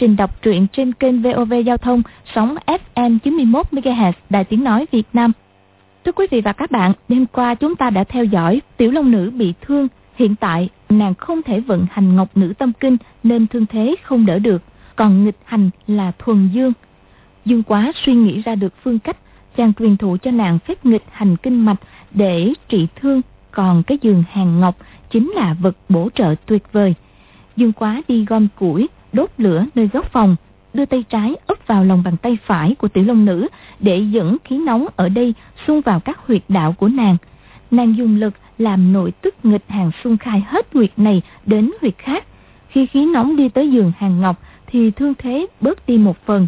trình đọc truyện trên kênh VOV Giao thông sóng FM 91 MHz Đài Tiếng nói Việt Nam. Thưa quý vị và các bạn, đêm qua chúng ta đã theo dõi tiểu long nữ bị thương, hiện tại nàng không thể vận hành ngọc nữ tâm kinh nên thương thế không đỡ được, còn nghịch hành là thuần dương. Dương Quá suy nghĩ ra được phương cách, chàng truyền thụ cho nàng phép nghịch hành kinh mạch để trị thương, còn cái giường hàng ngọc chính là vật bổ trợ tuyệt vời. Dương Quá đi gom củi, đốt lửa nơi góc phòng, đưa tay trái ấp vào lòng bàn tay phải của tiểu long nữ để dẫn khí nóng ở đây xung vào các huyệt đạo của nàng. Nàng dùng lực làm nội tức nghịch hàng xung khai hết huyệt này đến huyệt khác. Khi khí nóng đi tới giường hàng ngọc thì thương thế bớt đi một phần.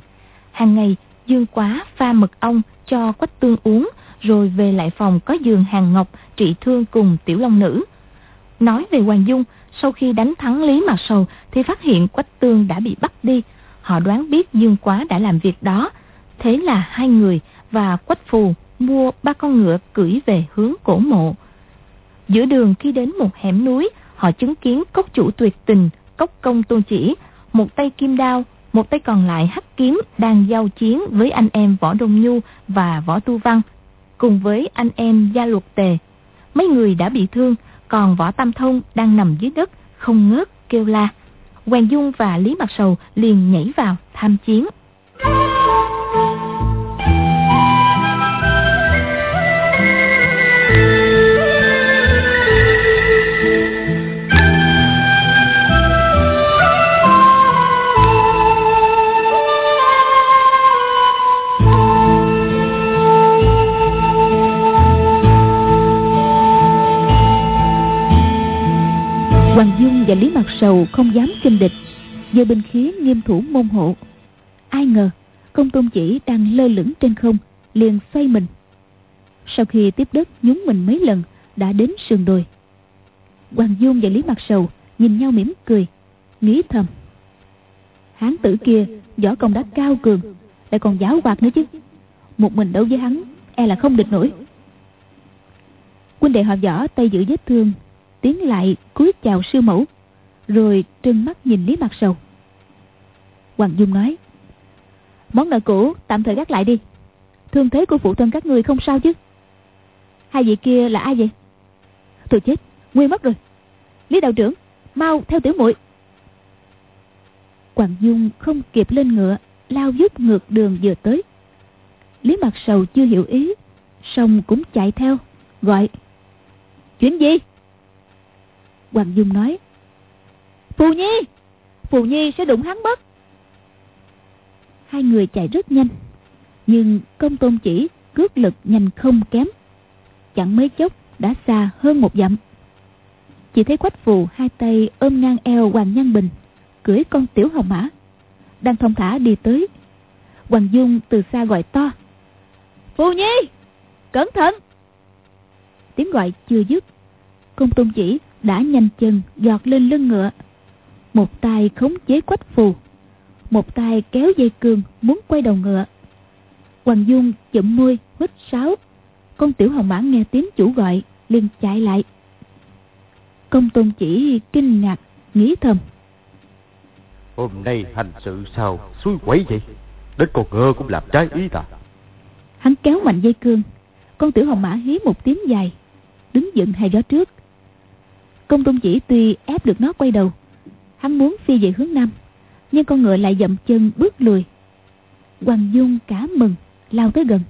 Hàng ngày, Dương Quá pha mật ong cho quách tương uống rồi về lại phòng có giường hàng ngọc trị thương cùng tiểu long nữ. Nói về Hoàng Dung, sau khi đánh thắng Lý Mạc Sầu thì phát hiện Quách Tương đã bị bắt đi. Họ đoán biết Dương Quá đã làm việc đó. Thế là hai người và Quách Phù mua ba con ngựa cưỡi về hướng cổ mộ. Giữa đường khi đến một hẻm núi, họ chứng kiến cốc chủ tuyệt tình, cốc công tôn chỉ, một tay kim đao, một tay còn lại hắc kiếm đang giao chiến với anh em Võ Đông Nhu và Võ Tu Văn, cùng với anh em Gia Luật Tề. Mấy người đã bị thương, còn Võ Tam Thông đang nằm dưới đất, không ngớt kêu la. Hoàng Dung và Lý Mặt Sầu liền nhảy vào tham chiến. Và Lý Mặt Sầu không dám kinh địch. Giờ binh khí nghiêm thủ môn hộ. Ai ngờ, Công tôn chỉ đang lơ lửng trên không, Liền xoay mình. Sau khi tiếp đất nhúng mình mấy lần, Đã đến sườn đồi. Hoàng Dung và Lý Mặt Sầu Nhìn nhau mỉm cười, Nghĩ thầm. Hán tử kia võ công đã cao cường, Lại còn giáo hoạt nữa chứ. Một mình đấu với hắn E là không địch nổi. Quân đệ họ võ tay giữ vết thương, tiến lại cúi chào sư mẫu rồi trừng mắt nhìn lý mặt sầu. Hoàng dung nói, món nợ cũ tạm thời gác lại đi. Thương thế của phụ thân các người không sao chứ? Hai vị kia là ai vậy? Tôi chết nguyên mất rồi. Lý đạo trưởng, mau theo tiểu muội. Hoàng dung không kịp lên ngựa, lao dứt ngược đường vừa tới. Lý mặt sầu chưa hiểu ý Xong cũng chạy theo, gọi, chuyện gì? Hoàng Dung nói Phù Nhi Phù Nhi sẽ đụng hắn mất. Hai người chạy rất nhanh, Nhưng công tôn chỉ cước lực nhanh không kém, Chẳng mấy chốc đã xa hơn một dặm. Chỉ thấy quách phù hai tay ôm ngang eo Hoàng Nhân Bình, Cưỡi con tiểu hồng mã, Đang thông thả đi tới. Hoàng Dung từ xa gọi to, Phù Nhi, Cẩn thận! Tiếng gọi chưa dứt, Công tôn chỉ đã nhanh chân giọt lên lưng ngựa một tay khống chế quách phù một tay kéo dây cương muốn quay đầu ngựa. Hoàng dung chậm môi hít sáo. Con tiểu hồng mã nghe tiếng chủ gọi liền chạy lại. Công tôn chỉ kinh ngạc nghĩ thầm. Hôm nay hành sự sao suối quẩy vậy? Đến con ngựa cũng làm trái ý ta. Hắn kéo mạnh dây cương. Con tiểu hồng mã hí một tiếng dài đứng dựng hai gió trước. Công tôn chỉ tuy ép được nó quay đầu Hắn muốn phi về hướng Nam, Nhưng con ngựa lại dậm chân bước lùi. Hoàng Dung cả mừng, Lao tới gần.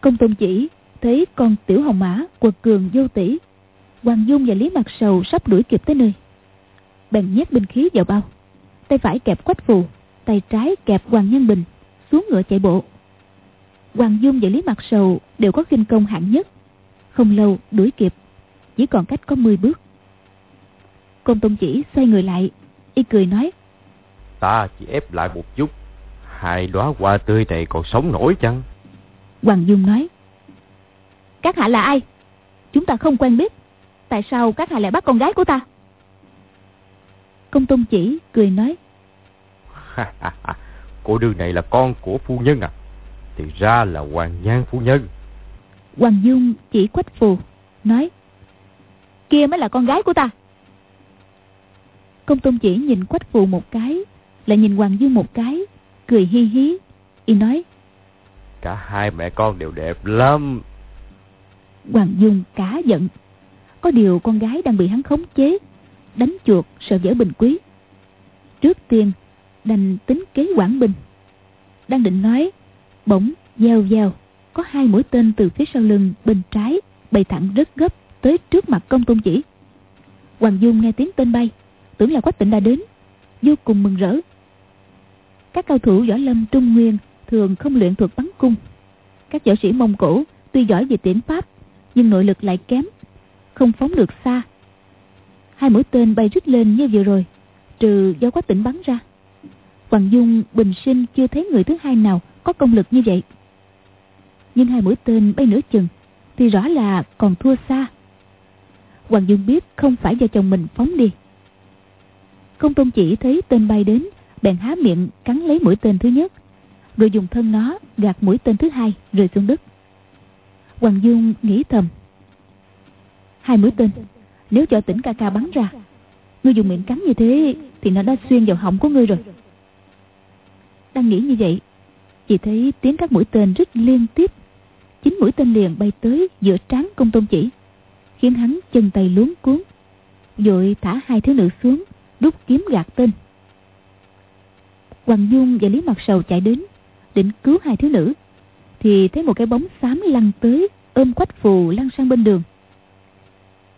Công tôn chỉ thấy con tiểu hồng mã quật cường vô tỷ Hoàng Dung và Lý Mặt Sầu sắp đuổi kịp tới nơi. Bèn nhét binh khí vào bao, Tay phải kẹp quách phù, Tay trái kẹp Hoàng Nhân Bình, Xuống ngựa chạy bộ. Hoàng Dung và Lý Mặt Sầu đều có kinh công hạng nhất, Không lâu đuổi kịp, Chỉ còn cách có 10 bước. Công Tôn Chỉ xoay người lại Y cười nói. Ta chỉ ép lại một chút Hai đóa hoa tươi này còn sống nổi chăng? Hoàng Dung nói. Các hạ là ai? Chúng ta không quen biết. Tại sao các hạ lại bắt con gái của ta? Công Tôn Chỉ cười nói. Cô đương này là con của phu nhân à? Thì ra là Hoàng Nhan phu nhân. Hoàng Dung chỉ quách phù Nói. Kia mới là con gái của ta Công tôn chỉ nhìn quách phù một cái Lại nhìn Hoàng Dương một cái Cười hi hí. Y nói Cả hai mẹ con đều đẹp lắm. Hoàng Dung cả giận. Có điều con gái đang bị hắn khống chế Đánh chuột sợ dở bình quý. Trước tiên Đành tính kế quản bình. Đang định nói Bỗng gieo gieo Có hai mũi tên từ phía sau lưng bên trái Bay thẳng rất gấp tới trước mặt công tôn chỉ. Hoàng Dung nghe tiếng tên bay Tưởng là Quách Tịnh đã đến. Vô cùng mừng rỡ. Các cao thủ võ lâm Trung Nguyên Thường không luyện thuật bắn cung. Các võ sĩ Mông Cổ tuy giỏi về tiễn pháp, Nhưng nội lực lại kém, Không phóng được xa. Hai mũi tên bay rít lên như vừa rồi, Trừ do Quách tỉnh bắn ra. Hoàng Dung, bình sinh chưa thấy người thứ hai nào Có công lực như vậy. Nhưng hai mũi tên bay nửa chừng Thì rõ là còn thua xa. Hoàng Dung biết không phải do chồng mình phóng đi Công tôn chỉ thấy tên bay đến, Bèn há miệng cắn lấy mũi tên thứ nhất, Rồi dùng thân nó gạt mũi tên thứ hai, rơi xuống đất. Hoàng Dung nghĩ thầm, Hai mũi tên, Nếu cho tỉnh ca ca bắn ra, Ngươi dùng miệng cắn như thế Thì nó đã xuyên vào họng của ngươi rồi. Đang nghĩ như vậy Chỉ thấy tiếng các mũi tên rất liên tiếp. Chín mũi tên liền bay tới giữa trán công tôn chỉ, Khiến hắn chân tay luống cuốn, Rồi thả hai thiếu nữ xuống. Rút kiếm gạt tên. Hoàng Dung và Lý Mặt Sầu chạy đến, Định cứu hai thiếu nữ, Thì thấy một cái bóng xám lăn tới, Ôm quách phù lăn sang bên đường.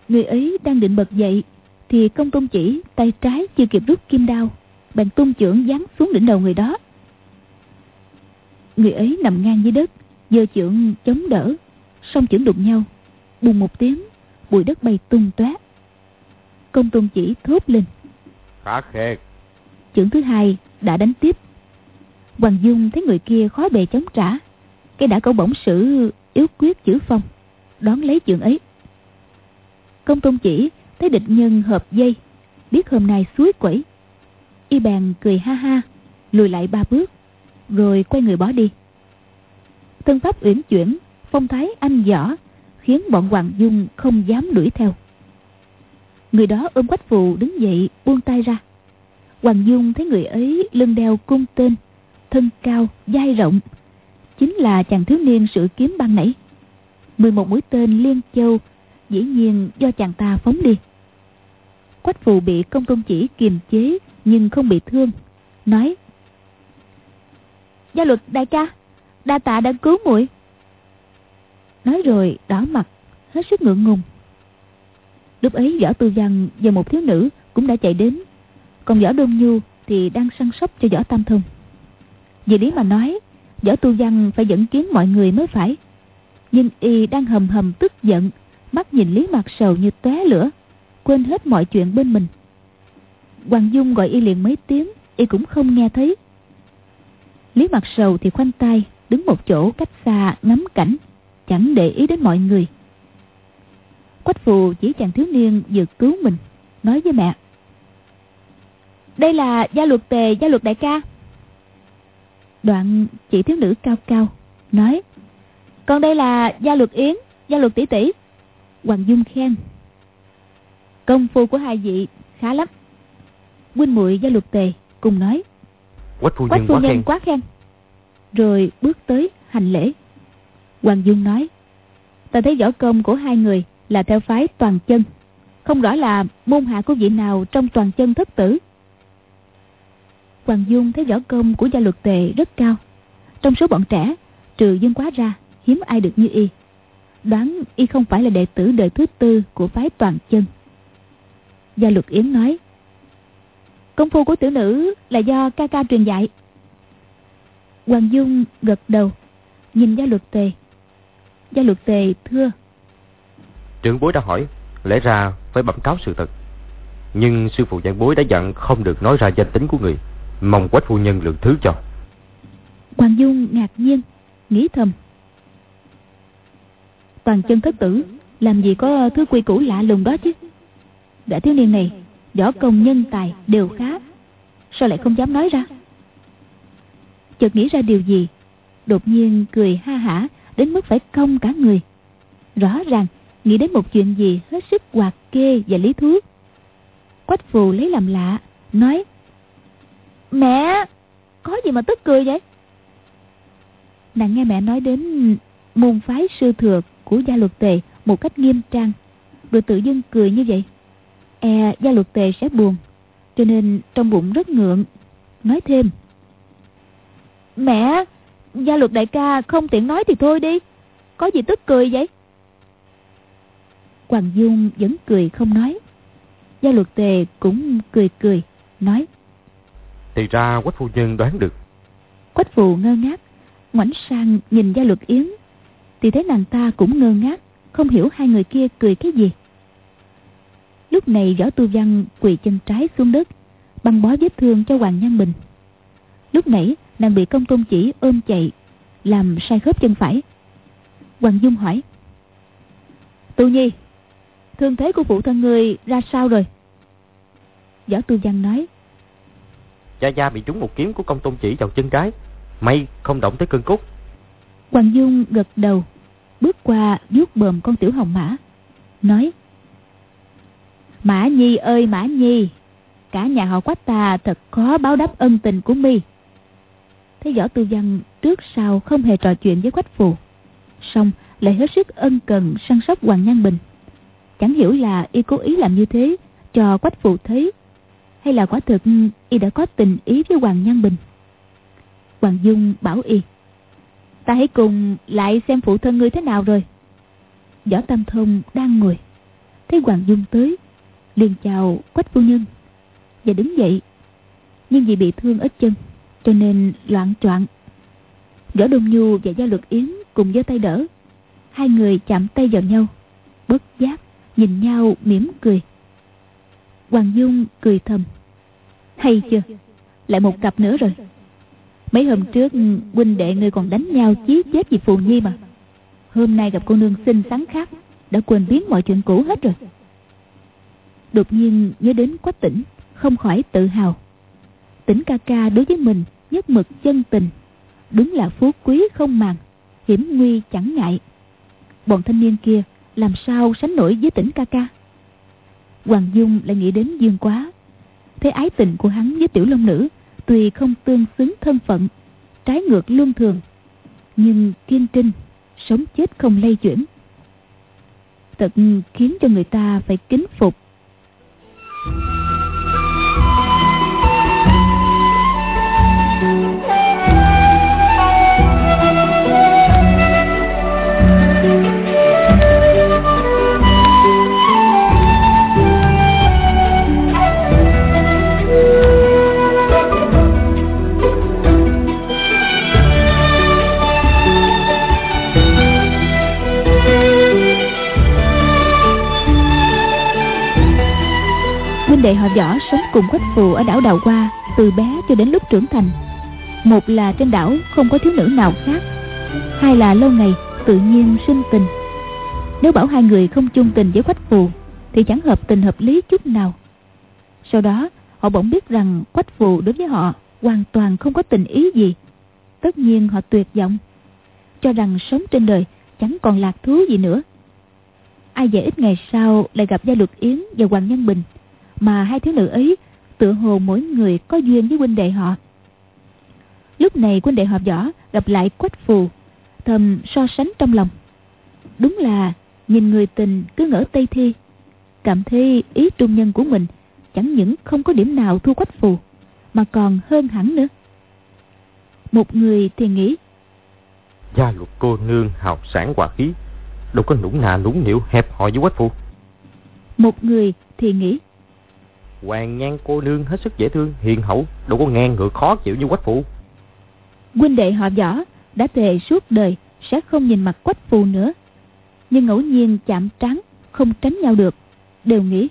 Người ấy đang định bật dậy, Thì công tôn chỉ Tay trái chưa kịp rút kim đao, Bèn tung trưởng giáng xuống đỉnh đầu người đó. Người ấy nằm ngang dưới đất, giơ chưởng chống đỡ, song chưởng đụng nhau, bùng một tiếng, bụi đất bay tung tóe. Công tôn chỉ thốt lên khá khê. Chưởng thứ hai đã đánh tiếp. Hoàng dung thấy người kia khó bề chống trả, cái đã cẩu bổng sử yếu quyết chữ phong đón lấy chưởng ấy. Công tôn chỉ thấy địch nhân hợp dây, biết hôm nay suối quẩy. Y bèn cười ha ha, lùi lại ba bước, rồi quay người bỏ đi. Thân pháp uyển chuyển, phong thái anh võ khiến bọn hoàng dung không dám đuổi theo người đó ôm quách phù đứng dậy, buông tay ra. Hoàng dung thấy người ấy lưng đeo cung tên, thân cao, dai rộng. Chính là chàng thiếu niên sự kiếm ban nãy. Mười một mũi tên liên châu, dĩ nhiên do chàng ta phóng đi. Quách phù bị công tôn chỉ kiềm chế, nhưng không bị thương. Nói, gia luật đại ca, đa tạ đã cứu muội. Nói rồi đỏ mặt, hết sức ngượng ngùng lúc ấy võ tư văn và một thiếu nữ cũng đã chạy đến. Còn võ đông nhu thì đang săn sóc cho võ tam thông. Vì lý mà nói, võ tu văn phải dẫn kiến mọi người mới phải. Nhưng y đang hầm hầm tức giận, mắt nhìn lý mặt sầu như tóe lửa, quên hết mọi chuyện bên mình. Hoàng dung gọi y liền mấy tiếng, y cũng không nghe thấy. Lý mặt sầu thì khoanh tay, đứng một chỗ cách xa ngắm cảnh, chẳng để ý đến mọi người quách phù chỉ chàng thiếu niên vừa cứu mình nói với mẹ. Đây là gia luật tề gia luật đại ca. Đoạn chị thiếu nữ cao cao nói còn đây là gia luật yến gia luật tỷ tỷ. Hoàng dung khen công phu của hai vị khá lắm. Huynh muội gia luật tề cùng nói quách phu quách nhân phu quá nhân khen. quá khen. Rồi bước tới hành lễ. Hoàng dung nói ta thấy võ công của hai người là theo phái toàn chân. Không rõ là môn hạ của vị nào trong toàn chân thất tử. Hoàng dung thấy võ công của gia luật tề rất cao. Trong số bọn trẻ, trừ dương quá ra, hiếm ai được như y. Đoán y không phải là đệ tử đời thứ tư của phái toàn chân. Gia luật yến nói, công phu của tiểu nữ là do ca ca truyền dạy. Hoàng dung gật đầu, nhìn gia luật tề. Gia luật tề thưa trưởng bối đã hỏi, lẽ ra phải bẩm cáo sự thật. Nhưng sư phụ giảng bối đã dặn không được nói ra danh tính của người, mong quách phu nhân lượng thứ cho. Hoàng dung ngạc nhiên, nghĩ thầm. Toàn chân thất tử, làm gì có thứ quy củ lạ lùng đó chứ? Đã thiếu niên này, võ công nhân tài đều khá, sao lại không dám nói ra? Chợt nghĩ ra điều gì, đột nhiên cười ha hả, đến mức phải cong cả người. Rõ ràng nghĩ đến một chuyện gì hết sức hoạt kê và lý thú. Quách phù lấy làm lạ, Nói, Mẹ, Có gì mà tức cười vậy? Nàng nghe mẹ nói đến Môn phái sư thừa của gia luật tề Một cách nghiêm trang, Rồi tự dưng cười như vậy. E gia luật tề sẽ buồn, Cho nên trong bụng rất ngượng. Nói thêm, Mẹ, Gia luật đại ca không tiện nói thì thôi đi, Có gì tức cười vậy? Hoàng Dung vẫn cười không nói. Gia luật tề cũng cười cười Nói. Thì ra quách phu nhân đoán được. Quách phù ngơ ngác ngoảnh sang nhìn gia luật yến. Thì thấy nàng ta cũng ngơ ngác Không hiểu hai người kia cười cái gì. Lúc này võ tu văn quỳ chân trái xuống đất Băng bó vết thương cho Hoàng Nhan Bình. Lúc nãy nàng bị công tôn chỉ ôm chạy Làm sai khớp chân phải. Hoàng Dung hỏi Tu Nhi Thương thế của phụ thân người ra sao rồi? Võ Tu Văn nói. Gia Gia bị trúng một kiếm của công tôn chỉ vào chân trái. May không động tới cơn cốt. Hoàng Dung gật đầu Bước qua vuốt bờm con tiểu hồng mã Nói Mã Nhi ơi Mã Nhi Cả nhà họ quách ta thật khó báo đáp ân tình của mi. Thấy võ tư văn trước sau không hề trò chuyện với quách phù Xong lại hết sức ân cần săn sóc Hoàng Nhan Bình Chẳng hiểu là y cố ý làm như thế cho quách phụ thấy, Hay là quả thực y đã có tình ý với Hoàng Nhan Bình? Hoàng Dung bảo y, Ta hãy cùng lại xem phụ thân ngươi thế nào rồi. Võ Tam Thông đang ngồi, Thấy Hoàng Dung tới, liền chào quách phu nhân và đứng dậy. Nhưng vì bị thương ở chân, cho nên loạn choạng. Võ đông nhu và gia luật yến cùng giơ tay đỡ. Hai người chạm tay vào nhau, bất giác nhìn nhau mỉm cười. Hoàng dung cười thầm. Hay chưa? Lại một cặp nữa rồi. Mấy hôm trước, huynh đệ người còn đánh nhau chí chết vì phù nhi mà. Hôm nay gặp cô nương xinh xắn khác, đã quên biến mọi chuyện cũ hết rồi. Đột nhiên, nhớ đến quách tỉnh không khỏi tự hào. Tỉnh ca ca đối với mình nhất mực chân tình, đúng là phú quý không màng, hiểm nguy chẳng ngại. Bọn thanh niên kia làm sao sánh nổi với tỉnh ca ca? Hoàng dung lại nghĩ đến dương quá. Thế ái tình của hắn với tiểu long nữ tuy không tương xứng thân phận, trái ngược luân thường, nhưng kiên trinh, sống chết không lay chuyển. Thật khiến cho người ta phải kính phục. Phụ ở đảo Đào Hoa từ bé cho đến lúc trưởng thành. Một là trên đảo không có thiếu nữ nào khác, hai là lâu ngày tự nhiên sinh tình. Nếu bảo hai người không chung tình với quách phù thì chẳng hợp tình hợp lý chút nào. Sau đó họ bỗng biết rằng quách phù đối với họ hoàn toàn không có tình ý gì. Tất nhiên họ tuyệt vọng, cho rằng sống trên đời chẳng còn lạc thú gì nữa. Ai dễ ít ngày sau lại gặp Gia Luật Yến và Hoàng Nhân Bình mà hai thiếu nữ ấy tựa hồ mỗi người có duyên với huynh đệ họ. Lúc này huynh đệ họ võ gặp lại quách phù thầm so sánh trong lòng. Đúng là nhìn người tình cứ ngỡ tây thi cảm thấy ý trung nhân của mình chẳng những không có điểm nào thua quách phù mà còn hơn hẳn nữa. Một người thì nghĩ gia luật cô nương hào sản hòa khí đâu có nũng nà nũng nịu hẹp hòi với quách phù. Một người thì nghĩ Hoàng nhan cô nương hết sức dễ thương, hiền hậu, đâu có ngang ngược khó chịu như quách phụ. Huynh đệ họ võ đã thề suốt đời sẽ không nhìn mặt quách phù nữa. Nhưng ngẫu nhiên chạm trán, không tránh nhau được, đều nghĩ.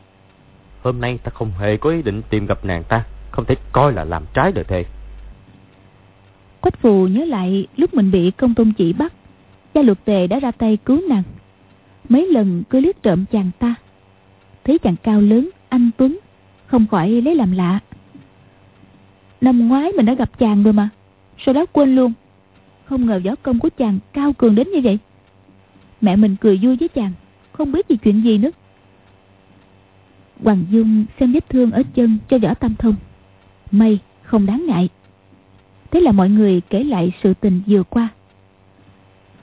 Hôm nay ta không hề có ý định tìm gặp nàng ta, không thể coi là làm trái đời thề. Quách phù nhớ lại lúc mình bị công tôn chỉ bắt, gia luật tề đã ra tay cứu nàng. Mấy lần cứ liếc trộm chàng ta. Thấy chàng cao lớn, anh Tuấn, không khỏi lấy làm lạ. Năm ngoái mình đã gặp chàng rồi mà. Sau đó quên luôn? Không ngờ võ công của chàng cao cường đến như vậy. Mẹ mình cười vui với chàng, Không biết gì chuyện gì nữa. Hoàng Dung xem vết thương ở chân cho võ tam thông. May, không đáng ngại. Thế là mọi người kể lại sự tình vừa qua.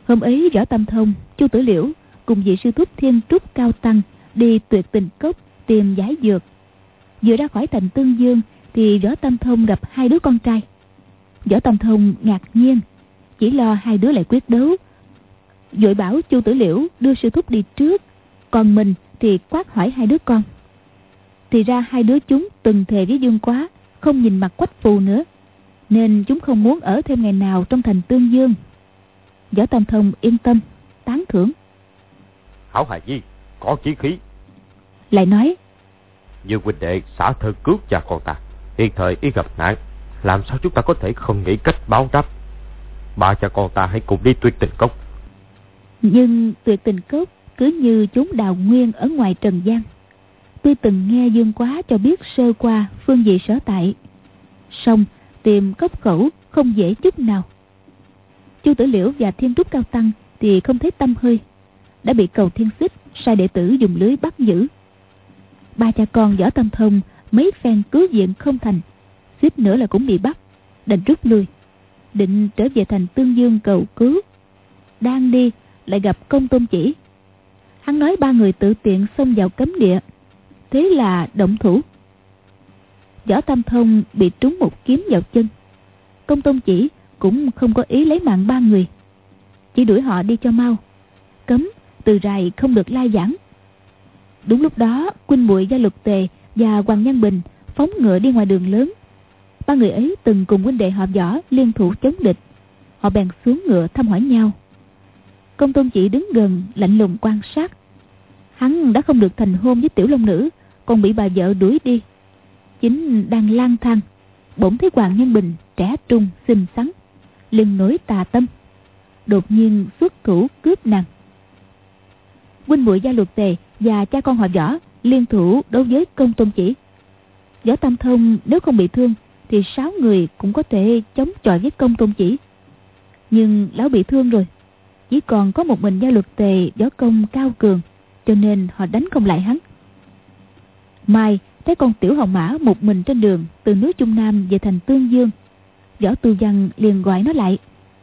Hôm ấy võ tam thông, Chu tử liễu cùng vị sư thúc thiên trúc cao tăng Đi tuyệt tình cốc tìm giải dược. Vừa ra khỏi thành Tương Dương Thì võ tam thông gặp hai đứa con trai. Võ tam thông ngạc nhiên Chỉ lo hai đứa lại quyết đấu. Dội bảo chu tử liễu đưa sư thúc đi trước Còn mình thì quát hỏi hai đứa con. Thì ra hai đứa chúng từng thề với Dương Quá Không nhìn mặt quách phù nữa Nên chúng không muốn ở thêm ngày nào trong thành Tương Dương. Võ Tam Thông yên tâm Tán thưởng. Hảo hài nhi có chí khí. Lại nói Dương huynh đệ xả thân cứu cha con ta. Hiện thời y gặp nạn. Làm sao chúng ta có thể không nghĩ cách báo đáp? Ba cha con ta hãy cùng đi tuyệt tình cốc. Nhưng tuyệt tình cốc cứ như chúng đào nguyên ở ngoài trần gian. Tuy từng nghe dương quá cho biết sơ qua phương vị sở tại. Song tìm cốc khẩu không dễ chút nào. Chu tử liễu và thiên trúc cao tăng thì không thấy tâm hơi. Đã bị cầu thiên xích sai đệ tử dùng lưới bắt giữ ba cha con võ tâm thông, mấy phen cứu viện không thành. Suýt nữa là cũng bị bắt, đành rút lui. Định trở về thành tương dương cầu cứu. Đang đi, lại gặp công tôn chỉ. Hắn nói ba người tự tiện xông vào cấm địa. Thế là động thủ. Võ Tam Thông bị trúng một kiếm vào chân. Công Tôn chỉ cũng không có ý lấy mạng ba người. Chỉ đuổi họ đi cho mau. Cấm từ rài không được lai giảng. Đúng lúc đó, Quynh muội Gia Lục Tề và Hoàng Nhân Bình Phóng ngựa đi ngoài đường lớn. Ba người ấy từng cùng huynh đệ họ võ Liên thủ chống địch. Họ bèn xuống ngựa thăm hỏi nhau. Công tôn chỉ đứng gần, lạnh lùng quan sát. Hắn đã không được thành hôn với tiểu long nữ, Còn bị bà vợ đuổi đi. Chính đang lang thang, Bỗng thấy Hoàng Nhân Bình trẻ trung, xinh xắn liền nổi tà tâm. Đột nhiên xuất thủ cướp nàng. Huynh muội gia luật tề Và cha con họ võ Liên thủ đối với công tôn chỉ. Võ Tam Thông nếu không bị thương Thì sáu người cũng có thể chống chọi với công tôn chỉ. Nhưng lão bị thương rồi, chỉ còn có một mình gia luật tề võ công cao cường, cho nên họ đánh không lại hắn. Mai, thấy con tiểu hồng mã một mình trên đường từ núi trung nam về thành tương dương, võ tư văn liền gọi nó lại,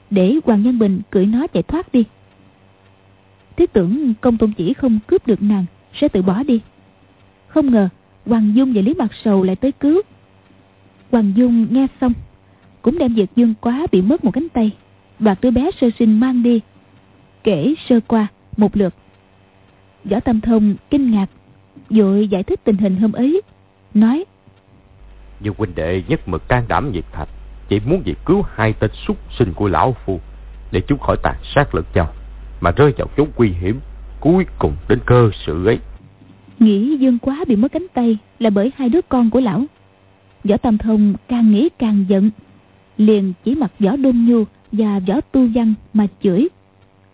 để hoàng nhân bình cưỡi nó chạy thoát đi thiết tưởng công tôn chỉ không cướp được nàng, sẽ tự bỏ đi. Không ngờ, hoàng dung và lý mặt sầu lại tới cứu. Hoàng dung nghe xong, cũng đem việc dương quá bị mất một cánh tay đoạt đứa bé sơ sinh mang đi, kể sơ qua một lượt. Võ tâm thông kinh ngạc, vội giải thích tình hình hôm ấy, nói Dương huynh đệ nhất mực can đảm nhiệt thạch chỉ muốn việc cứu hai tên súc sinh của lão phu, để chúng khỏi tàn sát lẫn nhau mà rơi vào chốn nguy hiểm, cuối cùng đến cơ sự ấy. Nghĩ dương quá bị mất cánh tay là bởi hai đứa con của lão. Võ tam thông càng nghĩ càng giận, liền chỉ mặt võ đôn nhu và võ tu văn mà chửi.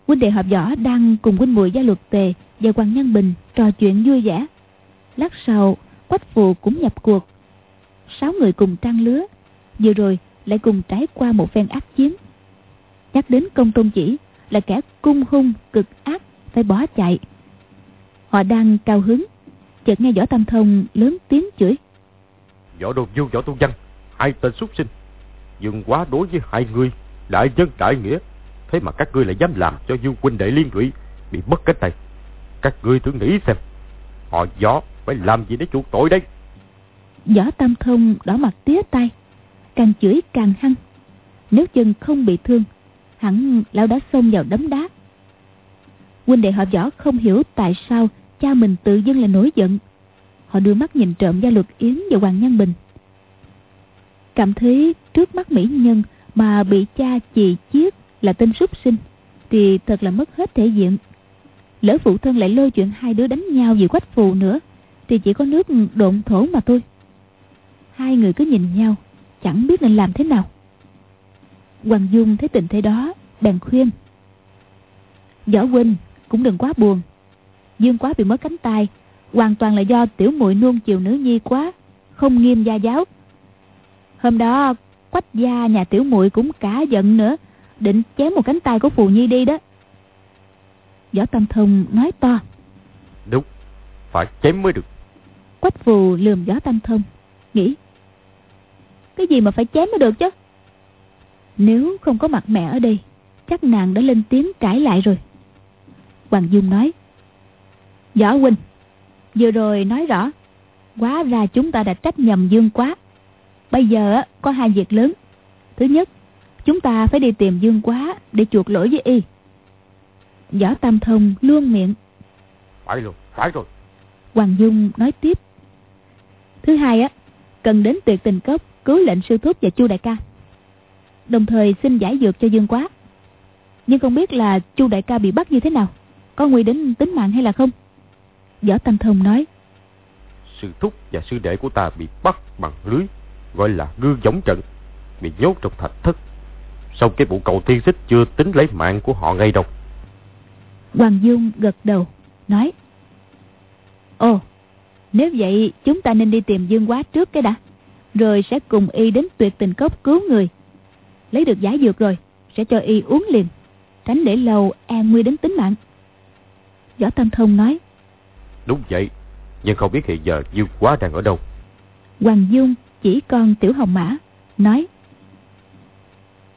Huynh đệ hợp võ đang cùng huynh muội gia luật tề và hoàng nhân bình trò chuyện vui vẻ. Lát sau, quách phù cũng nhập cuộc. Sáu người cùng trang lứa, vừa rồi lại cùng trải qua một phen ác chiến. Nhắc đến công tôn chỉ là kẻ cung hung cực ác phải bỏ chạy. Họ đang cao hứng chợt nghe võ tam thông lớn tiếng chửi. Võ đồn du võ tu văn hai tên xuất sinh dừng quá đối với hai người đại nhân đại nghĩa. Thế mà các ngươi lại dám làm cho du huynh đệ liên lụy Bị mất cánh tay. Các ngươi thử nghĩ xem Họ gió phải làm gì để chuộc tội đây? Võ Tam Thông đỏ mặt tía tay Càng chửi càng hăng. Nếu chân không bị thương Hẳn lão đã xông vào đấm đá. Huynh đệ họ võ không hiểu tại sao Cha mình tự dưng là nổi giận. Họ đưa mắt nhìn trộm gia luật Yến và Hoàng Nhân Bình. Cảm thấy trước mắt mỹ nhân Mà bị cha chì chiết là tên súc sinh thì thật là mất hết thể diện. Lỡ phụ thân lại lôi chuyện hai đứa đánh nhau vì quách phù nữa thì chỉ có nước độn thổ mà thôi. Hai người cứ nhìn nhau, chẳng biết nên làm thế nào hoàng dung thấy tình thế đó bèn khuyên. Võ huynh cũng đừng quá buồn. Dương quá bị mất cánh tay hoàn toàn là do tiểu muội nuông chiều nữ nhi quá không nghiêm gia giáo. Hôm đó quách gia nhà tiểu muội cũng cả giận nữa định chém một cánh tay của phù nhi đi đó. Võ tam thông nói to. Đúng phải chém mới được. Quách phù lườm gió tam thông Nghĩ Cái gì mà phải chém mới được chứ Nếu không có mặt mẹ ở đây Chắc nàng đã lên tiếng cãi lại rồi. Hoàng Dung nói Võ huynh Vừa rồi nói rõ Quá ra chúng ta đã trách nhầm Dương quá. Bây giờ có hai việc lớn. Thứ nhất Chúng ta phải đi tìm Dương quá Để chuộc lỗi với y. Võ Tam Thông luôn miệng Phải rồi, phải rồi. Hoàng Dung nói tiếp Thứ hai á Cần đến tuyệt tình cốc Cứu lệnh sư thúc và chu đại ca Đồng thời xin giải dược cho Dương quá. Nhưng không biết là chu đại ca bị bắt như thế nào Có nguy đến tính mạng hay là không? Võ Tam Thông nói. Sư thúc và sư đệ của ta bị bắt bằng lưới Gọi là ngư giống trận Bị nhốt trong thạch thất. Sau cái vụ cầu tiên xích chưa tính lấy mạng của họ ngay đâu. Hoàng Dung gật đầu Nói. Ồ Nếu vậy chúng ta nên đi tìm Dương Quá trước cái đã Rồi sẽ cùng y đến tuyệt tình cốc cứu người Lấy được giải dược rồi Sẽ cho y uống liền Tránh để lâu an nguy đến tính mạng. Võ Tam Thông nói Đúng vậy Nhưng không biết hiện giờ Dương Quá đang ở đâu. Hoàng Dung chỉ con Tiểu Hồng Mã Nói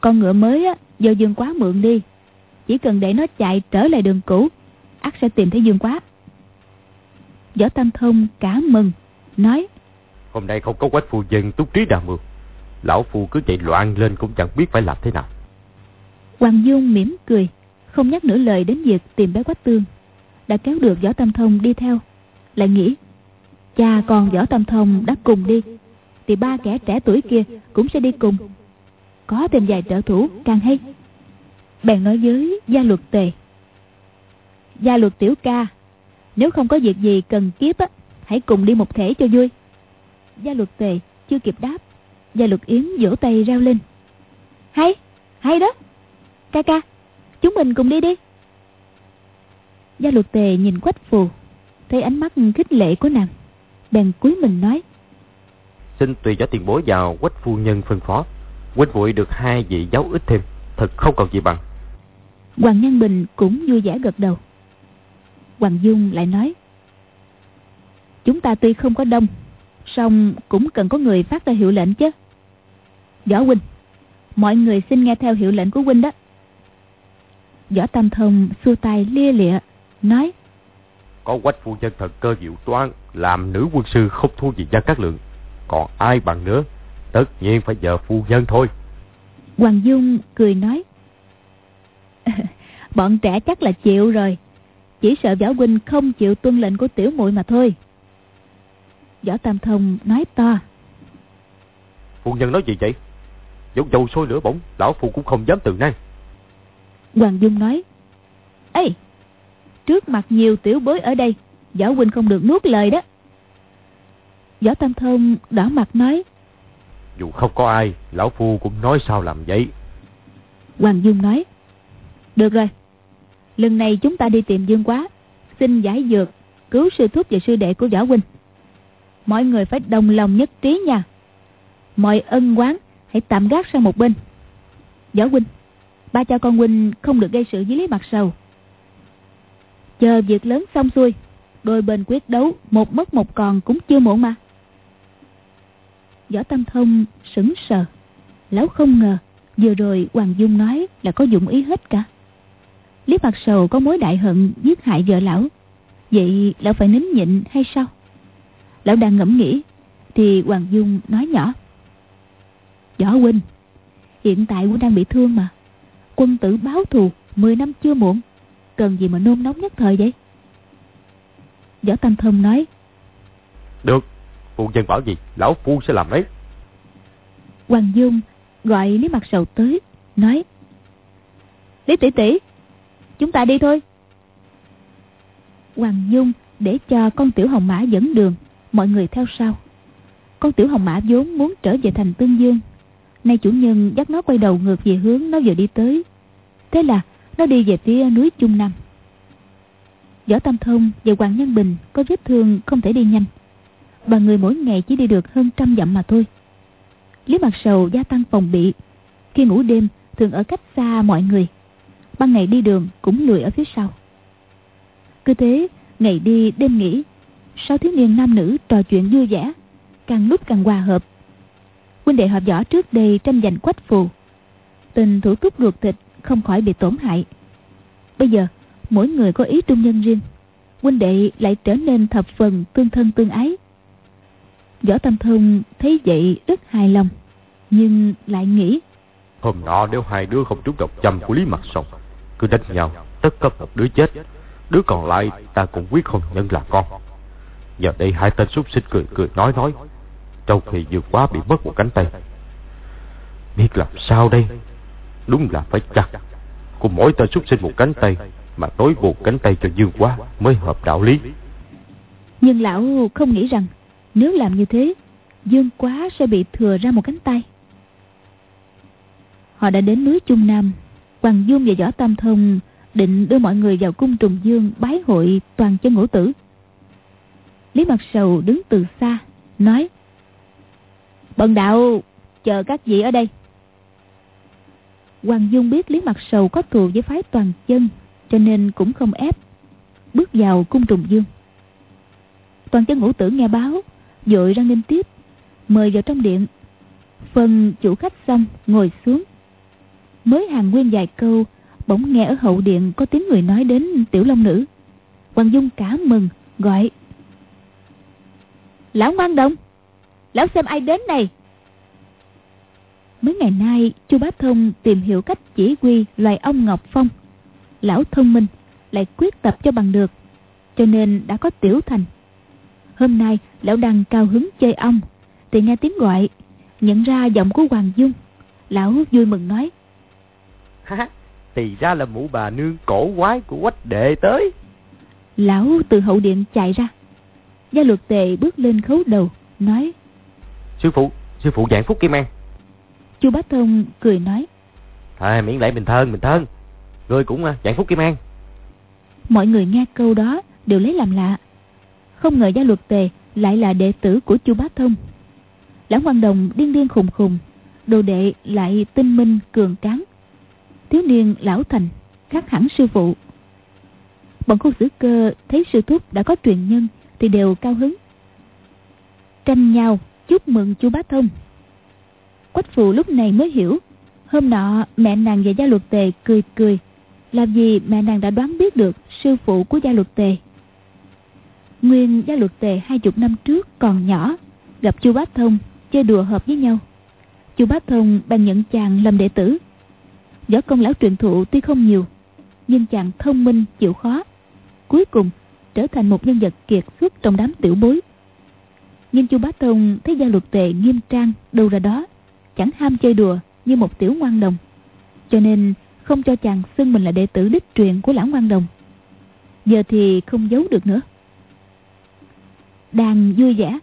Con ngựa mới á, do Dương Quá mượn đi Chỉ cần để nó chạy trở lại đường cũ ắt sẽ tìm thấy Dương Quá. Võ Tam Thông cả mừng Nói Hôm nay không có quách phu dân túc trí đào mưu Lão phu cứ chạy loạn lên cũng chẳng biết phải làm thế nào. Hoàng Dung mỉm cười, Không nhắc nửa lời đến việc tìm bé Quách Tương. Đã kéo được Võ Tam Thông đi theo, Lại nghĩ, Cha con Võ Tam Thông đã cùng đi, Thì ba kẻ trẻ tuổi kia cũng sẽ đi cùng. Có thêm vài trợ thủ càng hay. Bèn nói với gia luật tề, Gia luật tiểu ca, Nếu không có việc gì cần kiếp á, Hãy cùng đi một thể cho vui. Gia luật tề chưa kịp đáp Gia luật yến vỗ tay reo lên. Hay, hay đó. Ca ca, chúng mình cùng đi đi. Gia luật tề nhìn quách phù Thấy ánh mắt khích lệ của nàng Bèn cúi mình nói. Xin tùy cho tiền bối vào quách phu nhân phân phó. Quách vội được hai vị giáo ít thêm Thật không còn gì bằng. Hoàng Nhân Bình cũng vui vẻ gật đầu. Hoàng Dung lại nói Chúng ta tuy không có đông song cũng cần có người phát ra hiệu lệnh chứ Võ huynh Mọi người xin nghe theo hiệu lệnh của huynh đó. Võ Tam Thông xua tay lia lịa Nói Có quách phu nhân thật cơ diệu toan Làm nữ quân sư không thua gì gia cát lượng. Còn ai bằng nữa? Tất nhiên phải vợ phu nhân thôi. Hoàng Dung cười nói Bọn trẻ chắc là chịu rồi. Chỉ sợ Võ Huynh không chịu tuân lệnh của tiểu muội mà thôi. Võ Tam Thông nói to Phu nhân nói gì vậy Dẫu dầu sôi lửa bỏng Lão phu cũng không dám từ nan Hoàng Dung nói Ê Trước mặt nhiều tiểu bối ở đây Võ Huynh không được nuốt lời đó. Võ Tam Thông đỏ mặt nói Dù không có ai Lão phu cũng nói sao làm vậy? Hoàng Dung nói Được rồi Lần này chúng ta đi tìm Dương Quá Xin giải dược Cứu sư thúc và sư đệ của Võ Huynh. Mọi người phải đồng lòng nhất trí nha. Mọi ân quán Hãy tạm gác sang một bên. Võ Huynh, Ba cho con Huynh không được gây sự với Lý Mặt Sầu. Chờ việc lớn xong xuôi, Đôi bên quyết đấu, Một mất một còn cũng chưa muộn mà. Võ Tâm Thông sững sờ, Lão không ngờ Vừa rồi Hoàng Dung nói là có dụng ý hết cả. Lý Mặt Sầu có mối đại hận giết hại vợ lão, Vậy lão phải nín nhịn hay sao? Lão đang ngẫm nghĩ, Thì Hoàng Dung nói nhỏ. Võ huynh. Hiện tại quân đang bị thương mà. Quân tử báo thù 10 năm chưa muộn. Cần gì mà nôn nóng nhất thời vậy? Võ Tam Thông nói. Được Phu nhân bảo gì Lão Phu sẽ làm đấy Hoàng Dung gọi Lý Mặt Sầu tới Nói. Lý tỷ tỷ Chúng ta đi thôi. Hoàng Dung để cho con tiểu hồng mã dẫn đường Mọi người theo sau. Con tiểu hồng mã vốn muốn trở về thành Tương Dương Nay chủ nhân dắt nó quay đầu ngược về hướng nó vừa đi tới. Thế là nó đi về phía núi Trung Nam. Võ Tam Thông và Hoàng Nhân Bình có vết thương không thể đi nhanh Ba người mỗi ngày chỉ đi được hơn trăm dặm mà thôi. Lý Mặt Sầu gia tăng phòng bị, Khi ngủ đêm thường ở cách xa mọi người, Ban ngày đi đường cũng lười ở phía sau. Cứ thế, ngày đi đêm nghỉ, sáu thiếu niên nam nữ trò chuyện vui vẻ, càng lúc càng hòa hợp huynh đệ hợp võ trước đây tranh giành quách phù. Tình thủ túc ruột thịt không khỏi bị tổn hại. Bây giờ, mỗi người có ý trung nhân riêng. Huynh đệ lại trở nên thập phần tương thân tương ái. Võ tâm thông thấy vậy rất hài lòng, nhưng lại nghĩ, hôm nọ nếu hai đứa không trúng độc châm của lý mặt sông, cứ đánh nhau, tất cấp một đứa chết. Đứa còn lại ta cũng quyết không nhận là con. Giờ đây hai tên súc sinh cười cười nói nói trong khi dương quá bị mất một cánh tay. Biết làm sao đây? Đúng là phải chặt. Của mỗi tên xuất sinh một cánh tay, mà tối buộc cánh tay cho dương quá mới hợp đạo lý. Nhưng lão không nghĩ rằng nếu làm như thế, dương quá sẽ bị thừa ra một cánh tay. Họ đã đến núi trung nam hoàng dung và võ tam thông định đưa mọi người vào cung trùng dương bái hội toàn chân ngũ tử. Lý mặt sầu đứng từ xa, nói bần đạo, chờ các vị ở đây. Hoàng dung biết lý mặt sầu có thù với phái toàn chân, cho nên cũng không ép bước vào cung trùng dương. Toàn chân ngũ tử nghe báo, vội ra nghênh tiếp, mời vào trong điện. Phần chủ khách xong, ngồi xuống. Mới hàng nguyên vài câu, bỗng nghe ở hậu điện có tiếng người nói đến tiểu long nữ. Hoàng dung cả mừng, gọi, lão ngoan đồng lão xem ai đến này. Mấy ngày nay chu bá thông tìm hiểu cách chỉ huy loài ong ngọc phong. Lão thông minh lại quyết tập cho bằng được cho nên đã có tiểu thành. Hôm nay lão đang cao hứng chơi ong thì nghe tiếng gọi nhận ra giọng của hoàng dung. Lão vui mừng nói. Thì ra là mụ bà nương cổ quái của quách đệ tới. Lão từ hậu điện chạy ra. Gia luật tề bước lên khấu đầu nói sư phụ sư phụ dạng phúc kim an. Chu bá thông cười nói. À, miễn lễ mình thân mình thân. Người cũng uh, dạng phúc kim an. Mọi người nghe câu đó đều lấy làm lạ. Không ngờ gia luật tề lại là đệ tử của chu bá thông lão quan đồng điên điên khùng khùng đồ đệ lại tinh minh cường tráng. Thiếu niên lão thành khác hẳn sư phụ. Bọn khu xử cơ thấy sư thúc đã có truyền nhân thì đều cao hứng. Tranh nhau chúc mừng chú bá thông. Quách Phụ lúc này mới hiểu. Hôm nọ, mẹ nàng và gia luật tề cười cười. Làm gì mẹ nàng đã đoán biết được sư phụ của gia luật tề? Nguyên gia luật tề hai chục năm trước còn nhỏ, gặp chu bá thông, chơi đùa hợp với nhau. Chu bá thông bèn nhận chàng làm đệ tử. Võ công lão truyền thụ tuy không nhiều, nhưng chàng thông minh, chịu khó. Cuối cùng, trở thành một nhân vật kiệt xuất trong đám tiểu bối nhưng chu bá thông thấy gia luật tề nghiêm trang, đâu ra đó, chẳng ham chơi đùa như một tiểu ngoan đồng. Cho nên không cho chàng xưng mình là đệ tử đích truyền của lão ngoan đồng. Giờ thì không giấu được nữa. Đang vui vẻ,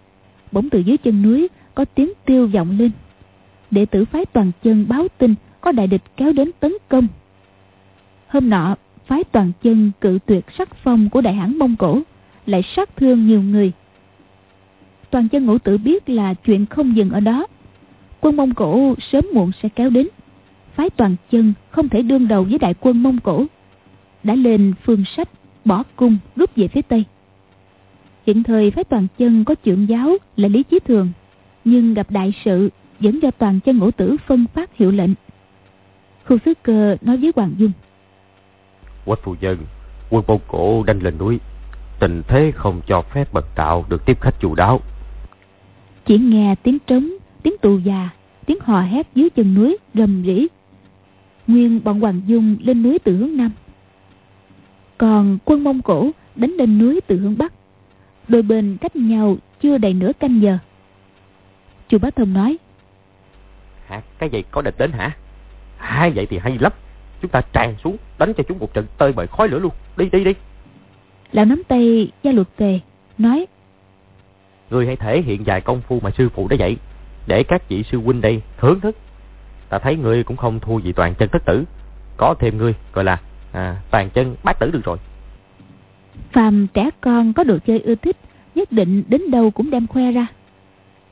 bỗng từ dưới chân núi có tiếng tiêu vọng lên. Đệ tử phái toàn chân báo tin có đại địch kéo đến tấn công. Hôm nọ, phái toàn chân cự tuyệt sắc phong của đại hãn mông cổ, lại sát thương nhiều người toàn chân ngũ tử biết là chuyện không dừng ở đó. Quân mông cổ sớm muộn sẽ kéo đến. Phái toàn chân không thể đương đầu với đại quân mông cổ. Đã lên phương sách bỏ cung rút về phía tây. Hiện thời phái toàn chân có trưởng giáo là lý chí thường nhưng gặp đại sự vẫn do toàn chân ngũ tử phân phát hiệu lệnh. Khu sứ cơ nói với hoàng dung. Quách phu dân, quân mông cổ đánh lên núi tình thế không cho phép bậc tạo được tiếp khách chu đáo chỉ nghe tiếng trống tiếng tù già tiếng hò hét dưới chân núi rầm rĩ. Nguyên bọn hoàng dung lên núi từ hướng nam. Còn quân mông cổ đánh lên núi từ hướng bắc. Đôi bên cách nhau chưa đầy nửa canh giờ. Chu bá thông nói hả? Cái gì? Có địch đến hả? Hai vậy thì hay lắm. Chúng ta tràn xuống đánh cho chúng một trận tơi bời khói lửa luôn. Đi đi đi. Lão nắm tay gia luật tề nói người hãy thể hiện vài công phu mà sư phụ đã dạy để các vị sư huynh đây thưởng thức. Ta thấy ngươi cũng không thua gì toàn chân thất tử. Có thêm ngươi gọi là à, toàn chân bát tử được rồi. Phàm trẻ con có đồ chơi ưa thích nhất định đến đâu cũng đem khoe ra.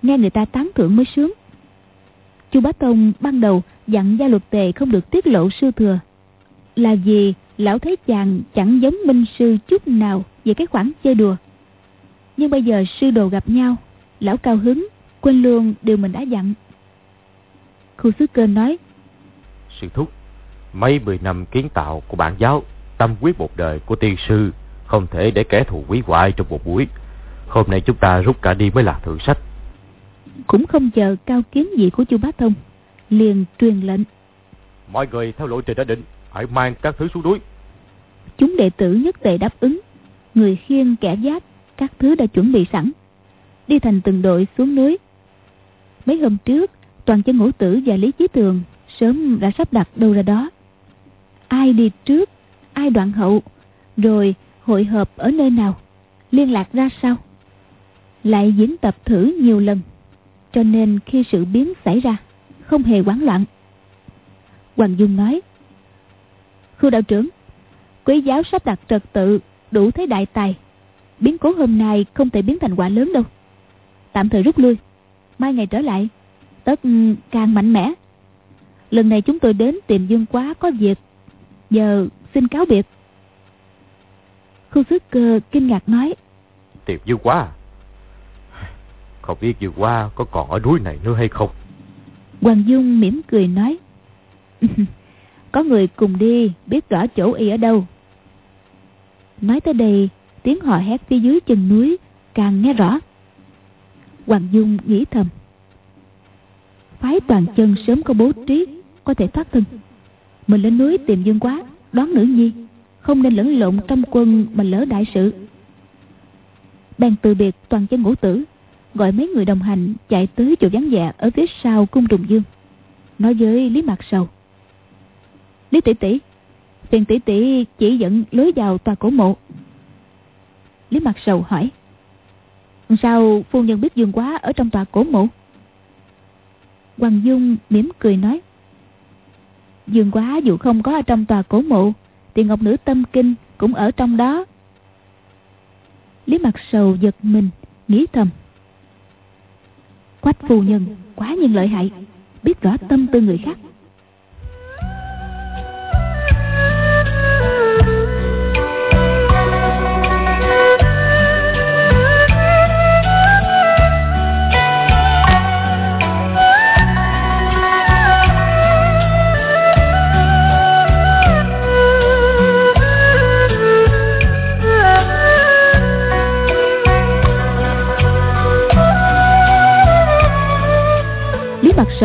Nghe người ta tán thưởng mới sướng. Chu bá tông ban đầu dặn gia luật tề không được tiết lộ sư thừa. Là vì lão thấy chàng chẳng giống minh sư chút nào về cái khoản chơi đùa. Nhưng bây giờ sư đồ gặp nhau Lão cao hứng Quên luôn điều mình đã dặn. Khu sứ cơ nói Sư thúc Mấy mười năm kiến tạo của bản giáo Tâm quyết một đời của tiên sư Không thể để kẻ thù quý hoại trong một buổi. Hôm nay chúng ta rút cả đi mới là thượng sách. Cũng không chờ cao kiến gì của chu Bá Thông Liền truyền lệnh. Mọi người theo lộ trình đã định Hãy mang các thứ xuống núi. Chúng đệ tử nhất tề đáp ứng Người khiêng kẻ giác các thứ đã chuẩn bị sẵn. Đi thành từng đội xuống núi. Mấy hôm trước, Toàn chân ngũ tử và Lý Chí Tường Sớm đã sắp đặt đâu ra đó. Ai đi trước, Ai đoạn hậu, Rồi hội hợp ở nơi nào, Liên lạc ra sao Lại diễn tập thử nhiều lần, Cho nên khi sự biến xảy ra, Không hề hoảng loạn. Hoàng Dung nói, Khu đạo trưởng, Quý giáo sắp đặt trật tự Đủ thấy đại tài Biến cố hôm nay không thể biến thành quả lớn đâu. Tạm thời rút lui Mai ngày trở lại Tất càng mạnh mẽ. Lần này chúng tôi đến tìm Dương Quá có việc Giờ xin cáo biệt. Khu sức cơ kinh ngạc nói Tìm Dương Quá? À? Không biết Dương Quá có còn ở núi này nữa hay không? Hoàng Dung mỉm cười nói Có người cùng đi Biết rõ chỗ y ở đâu. Nói tới đây Tiếng họ hét phía dưới chân núi, Càng nghe rõ. Hoàng Dung nghĩ thầm. Phái toàn chân sớm có bố trí, Có thể thoát thân. Mình lên núi tìm Dương Quá Đón nữ nhi, Không nên lẫn lộn trong quân mà lỡ đại sự. Bèn từ biệt toàn chân ngũ tử, Gọi mấy người đồng hành chạy tới chỗ vắng vẻ Ở phía sau cung trùng dương. Nói với Lý Mạc Sầu. Lý tỷ tỷ, Phiền tỷ tỷ chỉ dẫn lối vào tòa cổ mộ. Lý Mặt Sầu hỏi. Sao phu nhân biết Dương Quá ở trong tòa cổ mộ? Hoàng Dung mỉm cười nói. Dương Quá dù không có ở trong tòa cổ mộ, Thì Ngọc Nữ Tâm Kinh cũng ở trong đó. Lý Mặt Sầu giật mình, Nghĩ thầm. Quách phu nhân quá nhiên lợi hại, Biết rõ tâm tư người khác.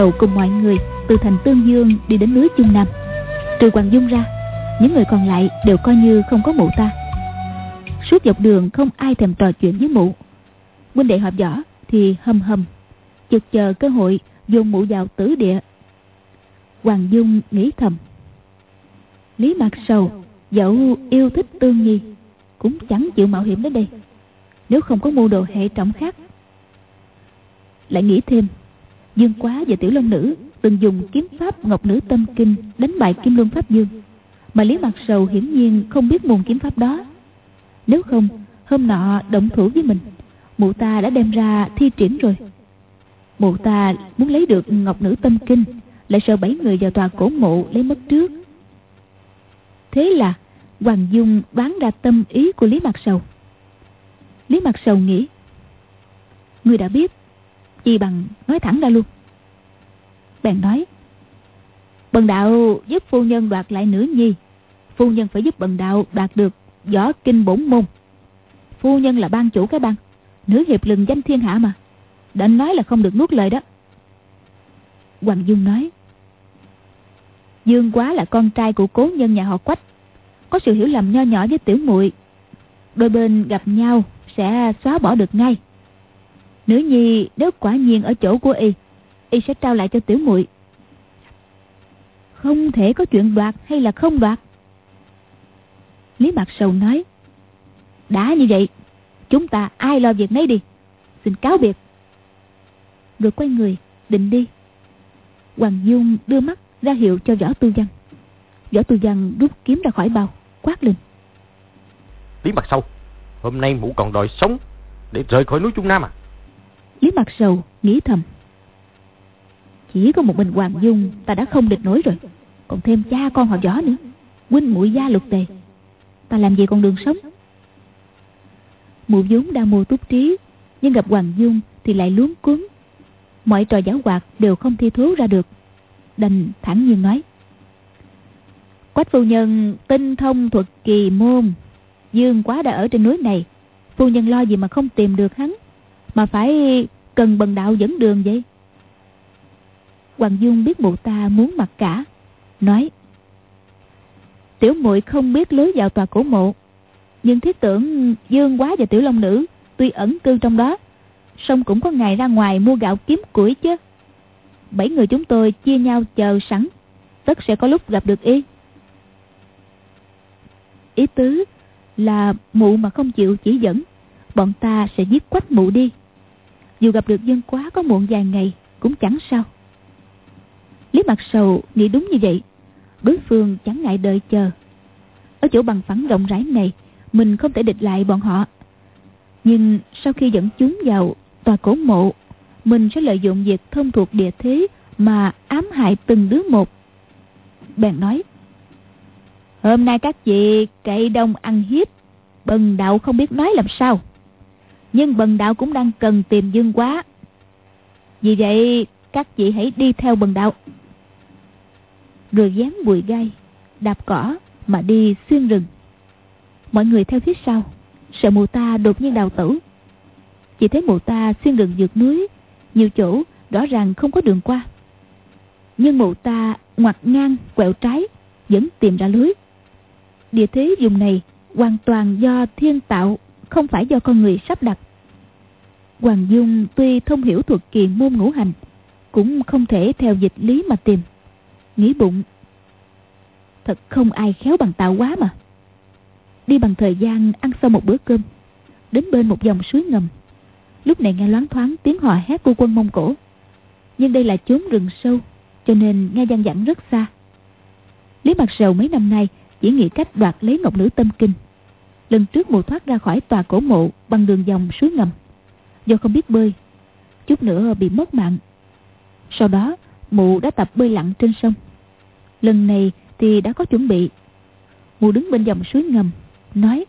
Đầu cùng mọi người từ thành Tương Dương đi đến núi Trung Nam. Trừ Hoàng Dung ra, những người còn lại đều coi như không có mụ ta. Suốt dọc đường không ai thèm trò chuyện với mụ. Huynh đệ họp võ thì hầm hầm, chực chờ cơ hội dồn mụ vào tử địa. Hoàng Dung nghĩ thầm. Lý Mạc Sầu dẫu yêu thích Tương Nhi cũng chẳng chịu mạo hiểm đến đây. Nếu không có mưu đồ hệ trọng khác lại nghĩ thêm Dương Quá và Tiểu Long Nữ từng dùng kiếm pháp Ngọc Nữ Tâm Kinh đánh bại Kim Luân Pháp Dương. Mà Lý Mặt Sầu hiển nhiên không biết môn kiếm pháp đó. Nếu không, hôm nọ động thủ với mình, mụ ta đã đem ra thi triển rồi. Mụ ta muốn lấy được Ngọc Nữ Tâm Kinh, lại sợ bảy người vào tòa cổ mộ lấy mất trước. Thế là Hoàng Dung đoán ra tâm ý của Lý Mặt Sầu. Lý Mặt Sầu nghĩ, Người đã biết chi bằng nói thẳng ra luôn. Bèn nói, bần đạo giúp phu nhân đoạt lại nữ nhi, phu nhân phải giúp bần đạo đoạt được võ kinh bổn môn. Phu nhân là ban chủ cái bang, nữ hiệp lừng danh thiên hạ mà, đã nói là không được nuốt lời đó. Hoàng dung nói, dương quá là con trai của cố nhân nhà họ quách, có sự hiểu lầm nho nhỏ với tiểu muội, đôi bên gặp nhau sẽ xóa bỏ được ngay. Nữ nhi nếu quả nhiên ở chỗ của y. Y sẽ trao lại cho tiểu muội. Không thể có chuyện đoạt hay là không đoạt. Lý Mạc Sầu nói, Đã như vậy, Chúng ta ai lo việc nấy đi. Xin cáo biệt. Rồi quay người, định đi. Hoàng Dung đưa mắt ra hiệu cho Võ Tư Văn. Võ Tư Văn rút kiếm ra khỏi bao, Quát lên. Lý mặt Sầu, Hôm nay mụ còn đòi sống Để rời khỏi núi Trung Nam à? Lý mặt sầu, nghĩ thầm. Chỉ có một mình Hoàng Dung, Ta đã không địch nổi rồi. Còn thêm cha con họ võ nữa. Huynh muội gia lục tề. Ta làm gì còn đường sống. Mụ vốn đang mua túc trí, Nhưng gặp Hoàng Dung thì lại luống cuốn Mọi trò giả hoạt đều không thi thố ra được. Đành thẳng nhiên nói. Quách phu nhân tinh thông thuật kỳ môn. Dương quá đã ở trên núi này. Phu nhân lo gì mà không tìm được hắn? Mà phải cần bần đạo dẫn đường vậy? Hoàng Dung biết mụ ta muốn mặc cả, Nói, Tiểu muội không biết lối vào tòa cổ mộ, Nhưng thiết tưởng Dương quá và Tiểu Long Nữ Tuy ẩn cư trong đó, song cũng có ngày ra ngoài mua gạo kiếm củi chứ. Bảy người chúng tôi chia nhau chờ sẵn, Tất sẽ có lúc gặp được y. Ý tứ là mụ mà không chịu chỉ dẫn, Bọn ta sẽ giết quách mụ đi. Dù gặp được dân quá có muộn vài ngày, Cũng chẳng sao. Lý mặt sầu nghĩ đúng như vậy. Đối phương chẳng ngại đợi chờ. Ở chỗ bằng phẳng rộng rãi này, Mình không thể địch lại bọn họ. Nhưng sau khi dẫn chúng vào tòa cổ mộ, Mình sẽ lợi dụng việc thông thuộc địa thế Mà ám hại từng đứa một. Bèn nói, Hôm nay các vị cậy đông ăn hiếp, Bần đạo không biết nói làm sao. Nhưng bần đạo cũng đang cần tìm dương quá. Vì vậy các vị hãy đi theo bần đạo. Rồi dám bụi gai Đạp cỏ mà đi xuyên rừng. Mọi người theo phía sau Sợ mù ta đột nhiên đào tử Chỉ thấy mù ta xuyên rừng vượt núi Nhiều chỗ rõ ràng không có đường qua. Nhưng mụ ta ngoặt ngang quẹo trái Vẫn tìm ra lưới Địa thế vùng này hoàn toàn do thiên tạo, không phải do con người sắp đặt. Hoàng Dung tuy thông hiểu thuật kỳ môn ngũ hành, cũng không thể theo dịch lý mà tìm. Nghĩ bụng, thật không ai khéo bằng tạo quá mà. Đi bằng thời gian ăn xong một bữa cơm, đến bên một dòng suối ngầm. Lúc này nghe loáng thoáng tiếng hò hét của quân Mông Cổ. Nhưng đây là chốn rừng sâu, cho nên nghe gian dẳng rất xa. Lý Mặt Sầu mấy năm nay chỉ nghĩ cách đoạt lấy ngọc nữ tâm kinh lần trước mù thoát ra khỏi tòa cổ mộ bằng đường dòng suối ngầm do không biết bơi chút nữa bị mất mạng. Sau đó mụ đã tập bơi lặn trên sông. Lần này thì đã có chuẩn bị. Mụ đứng bên dòng suối ngầm nói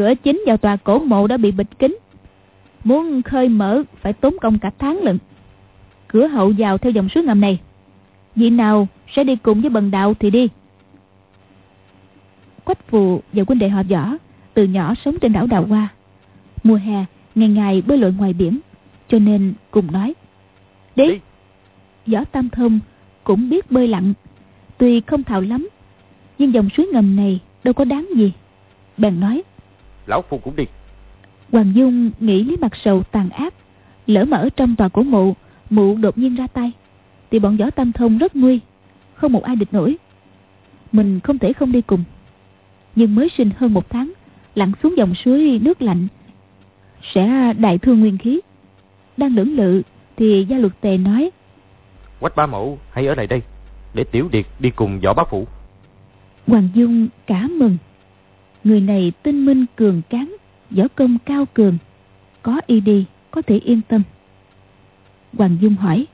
cửa chính vào tòa cổ mộ đã bị bịt kín. Muốn khơi mở phải tốn công cả tháng lận. Cửa hậu vào theo dòng suối ngầm này. Vị nào sẽ đi cùng với bần đạo thì đi. Quách Phù và quân đệ họ võ từ nhỏ sống trên đảo Đào Hoa. Mùa hè, ngày ngày bơi lội ngoài biển, cho nên cùng nói. Đi! Đi. Võ Tam Thông cũng biết bơi lặn, tuy không thạo lắm, nhưng dòng suối ngầm này đâu có đáng gì. Bèn nói. Lão Phu cũng đi. Hoàng Dung nghĩ Lý Mặt Sầu tàn ác, lỡ mở trong tòa cổ mộ, mụ đột nhiên ra tay, thì bọn võ Tam Thông rất nguy, không một ai địch nổi. Mình không thể không đi cùng nhưng mới sinh hơn một tháng lặn xuống dòng suối nước lạnh sẽ đại thương nguyên khí. Đang lưỡng lự thì gia luật tề nói quách ba mẫu hãy ở lại đây để tiểu điệt đi cùng võ bá phụ. Hoàng dung cả mừng. Người này tinh minh cường cán võ công cao cường có y đi có thể yên tâm. Hoàng dung hỏi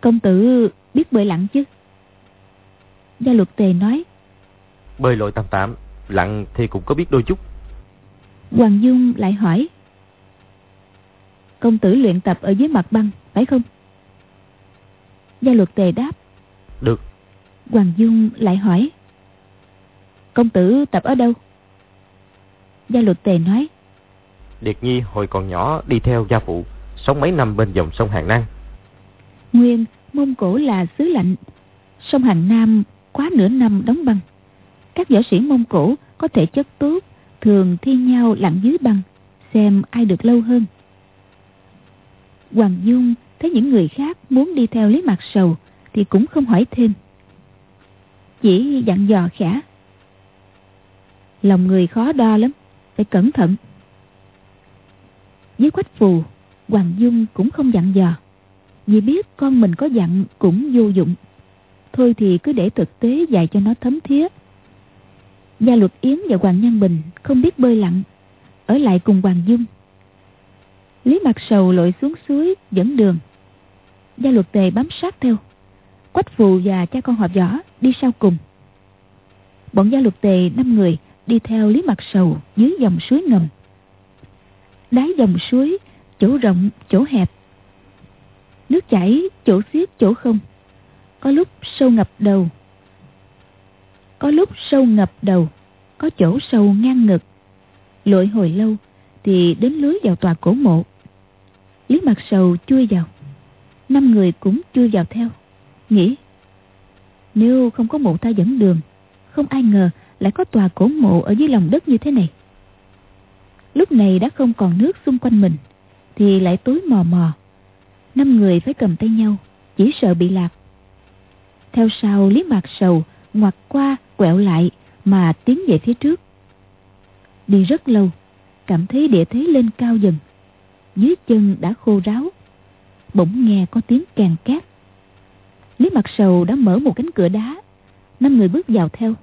công tử biết bơi lặn chứ? Gia luật tề nói Bơi lội tạm tạm Lặn thì cũng có biết đôi chút Hoàng Dung lại hỏi Công tử luyện tập ở dưới mặt băng Phải không? Gia luật tề đáp Được. Hoàng Dung lại hỏi Công tử tập ở đâu? Gia luật tề nói Điệt Nhi hồi còn nhỏ đi theo gia phụ Sống mấy năm bên dòng sông Hàng Nam Nguyên Mông Cổ là xứ lạnh Sông Hàng Nam quá nửa năm đóng băng. Các võ sĩ Mông Cổ có thể chất tốt, thường thi nhau lặn dưới băng, xem ai được lâu hơn. Hoàng Dung thấy những người khác muốn đi theo lấy mặt sầu thì cũng không hỏi thêm. Chỉ dặn dò khẽ. Lòng người khó đo lắm, phải cẩn thận. Với quách phù, Hoàng Dung cũng không dặn dò. Vì biết con mình có dặn cũng vô dụng. Thôi thì cứ để thực tế dạy cho nó thấm thía Gia luật Yến và Hoàng Nhân Bình không biết bơi lặn, ở lại cùng Hoàng Dung. Lý mặt sầu lội xuống suối dẫn đường. Gia luật tề bám sát theo. Quách phù và cha con họ võ đi sau cùng. Bọn gia luật tề năm người đi theo Lý Mặt Sầu dưới dòng suối ngầm. Đáy dòng suối, chỗ rộng, chỗ hẹp. Nước chảy, chỗ xiết, chỗ không. Có lúc sâu ngập đầu. Có lúc sâu ngập đầu, có chỗ sâu ngang ngực. Lội hồi lâu thì đến lưới vào tòa cổ mộ. Lý Mặt Sầu chui vào. Năm người cũng chui vào theo. Nghĩ, nếu không có mộ ta dẫn đường, không ai ngờ lại có tòa cổ mộ ở dưới lòng đất như thế này. Lúc này đã không còn nước xung quanh mình, thì lại tối mò mò. Năm người phải cầm tay nhau, chỉ sợ bị lạc. Theo sau Lý Mạc Sầu ngoặt qua quẹo lại mà tiến về phía trước. Đi rất lâu, cảm thấy địa thế lên cao dần. Dưới chân đã khô ráo. Bỗng nghe có tiếng càng cát. Lý Mặt Sầu đã mở một cánh cửa đá. Năm người bước vào theo.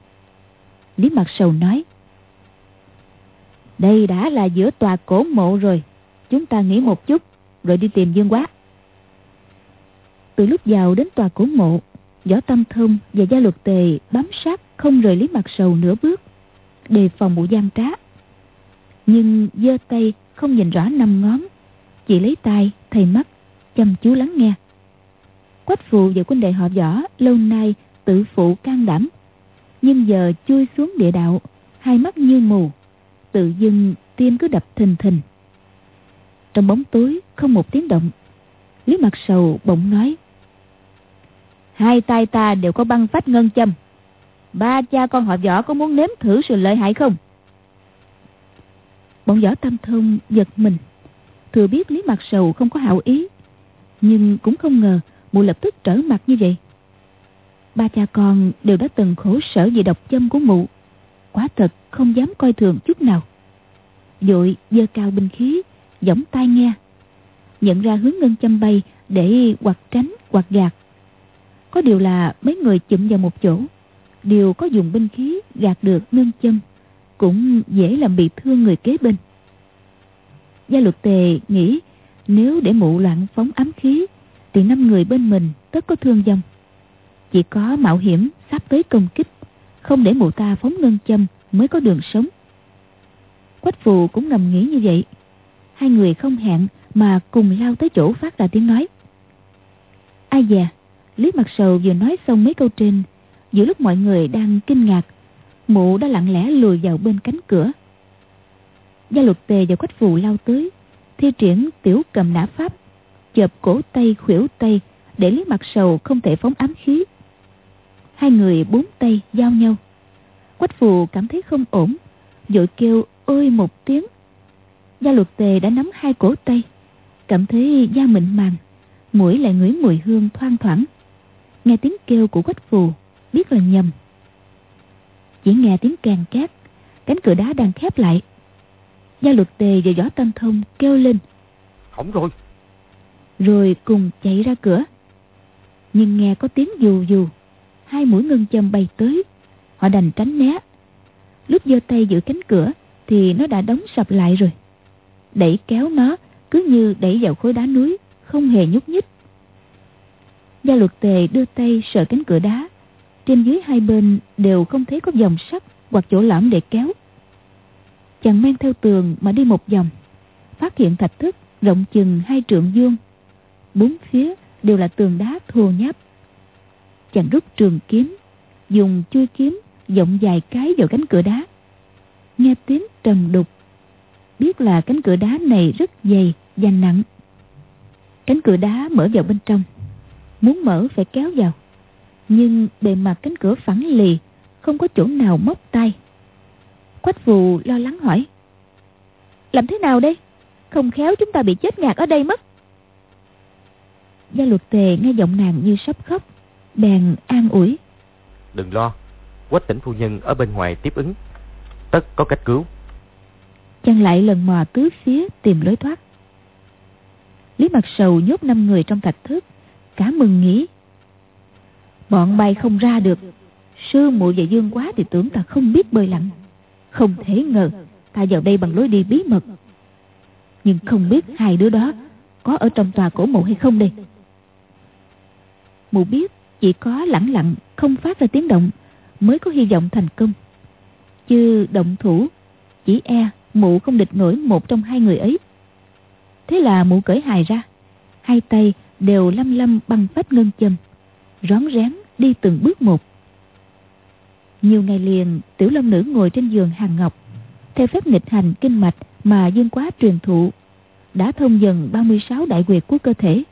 Lý Mặt Sầu nói. Đây đã là giữa tòa cổ mộ rồi. Chúng ta nghỉ một chút rồi đi tìm Dương Quá. Từ lúc vào đến tòa cổ mộ, Võ Tâm Thông và Gia Luật Tề bám sát không rời Lý Mặt Sầu nửa bước, đề phòng mụ gian trá. Nhưng giơ tay không nhìn rõ năm ngón, chỉ lấy tay thầy mắt, chăm chú lắng nghe. Quách phụ và quân đệ họ võ lâu nay tự phụ can đảm, nhưng giờ chui xuống địa đạo, hai mắt như mù, tự dưng tim cứ đập thình thình. Trong bóng tối không một tiếng động, Lý Mặt Sầu bỗng nói: Hai tay ta đều có băng phách ngân châm. Ba cha con họ võ có muốn nếm thử sự lợi hại không? Bọn võ tâm thông giật mình. Thừa biết Lý Mặt Sầu không có hảo ý. Nhưng cũng không ngờ mụ lập tức trở mặt như vậy. Ba cha con đều đã từng khổ sở vì độc châm của mụ. quá thật không dám coi thường chút nào. Dội dơ cao binh khí, giỏng tai nghe. Nhận ra hướng ngân châm bay để hoặc tránh hoặc gạt có điều là mấy người chụm vào một chỗ. Đều có dùng binh khí gạt được nâng châm Cũng dễ làm bị thương người kế bên. Gia luật tề nghĩ, Nếu để mụ loạn phóng ám khí, Thì năm người bên mình tất có thương vong. Chỉ có mạo hiểm sắp tới công kích, Không để mụ ta phóng ngân châm Mới có đường sống. Quách phù cũng ngầm nghĩ như vậy. Hai người không hẹn Mà cùng lao tới chỗ phát ra tiếng nói. Ai già Lý Mặt Sầu vừa nói xong mấy câu trên, Giữa lúc mọi người đang kinh ngạc, Mụ đã lặng lẽ lùi vào bên cánh cửa. Gia luật tề và quách phù lao tới, Thi triển tiểu cầm nã pháp, Chợp cổ tay khuỷu tay Để Lý Mặt Sầu không thể phóng ám khí. Hai người bốn tay giao nhau. Quách phù cảm thấy không ổn, Vội kêu ơi một tiếng. Gia luật tề đã nắm hai cổ tay, Cảm thấy da mịn màng, Mũi lại ngửi mùi hương thoang thoảng nghe tiếng kêu của quách phù biết là nhầm. Chỉ nghe tiếng càng cát cánh cửa đá đang khép lại. Gia luật tề và võ tâm thông kêu lên. Hỏng rồi. Rồi cùng chạy ra cửa. Nhưng nghe có tiếng dù dù hai mũi ngân châm bay tới. Họ đành tránh né. Lúc giơ tay giữ cánh cửa thì nó đã đóng sập lại rồi. Đẩy kéo nó cứ như đẩy vào khối đá núi không hề nhúc nhích Gia luật tề đưa tay sờ cánh cửa đá. Trên dưới hai bên đều không thấy có dòng sắt hoặc chỗ lõm để kéo. Chàng men theo tường mà đi một vòng. Phát hiện thạch thất rộng chừng hai trượng vuông. Bốn phía đều là tường đá thô nháp. Chàng rút trường kiếm, dùng chui kiếm dọng dài cái vào cánh cửa đá. Nghe tiếng trầm đục. Biết là cánh cửa đá này rất dày và nặng. Cánh cửa đá mở vào bên trong Muốn mở phải kéo vào. Nhưng bề mặt cánh cửa phẳng lì Không có chỗ nào móc tay. Quách phù lo lắng hỏi Làm thế nào đây? Không khéo chúng ta bị chết ngạt ở đây mất. Gia luật tề nghe giọng nàng như sắp khóc Bèn an ủi Đừng lo Quách tỉnh phu nhân ở bên ngoài tiếp ứng. Tất có cách cứu. Chàng lại lần mò tứ phía tìm lối thoát. Lý mặt sầu nhốt năm người trong thạch thất Cả mừng nghĩ Bọn bay không ra được. Sư muội và dương quá thì tưởng ta không biết bơi lặn. Không thể ngờ, Ta vào đây bằng lối đi bí mật. Nhưng không biết hai đứa đó Có ở trong tòa cổ mộ hay không đây. Mụ biết Chỉ có lẳng lặng, Không phát ra tiếng động, Mới có hy vọng thành công. Chứ động thủ, chỉ e mụ không địch nổi một trong hai người ấy. Thế là mụ cởi hài ra, hai tay đều lăm lăm băng phách ngân châm, rón rén đi từng bước một. Nhiều ngày liền, tiểu long nữ ngồi trên giường hàng ngọc. Theo phép nghịch hành kinh mạch mà dương quá truyền thụ, đã thông dần 36 đại quyệt của cơ thể.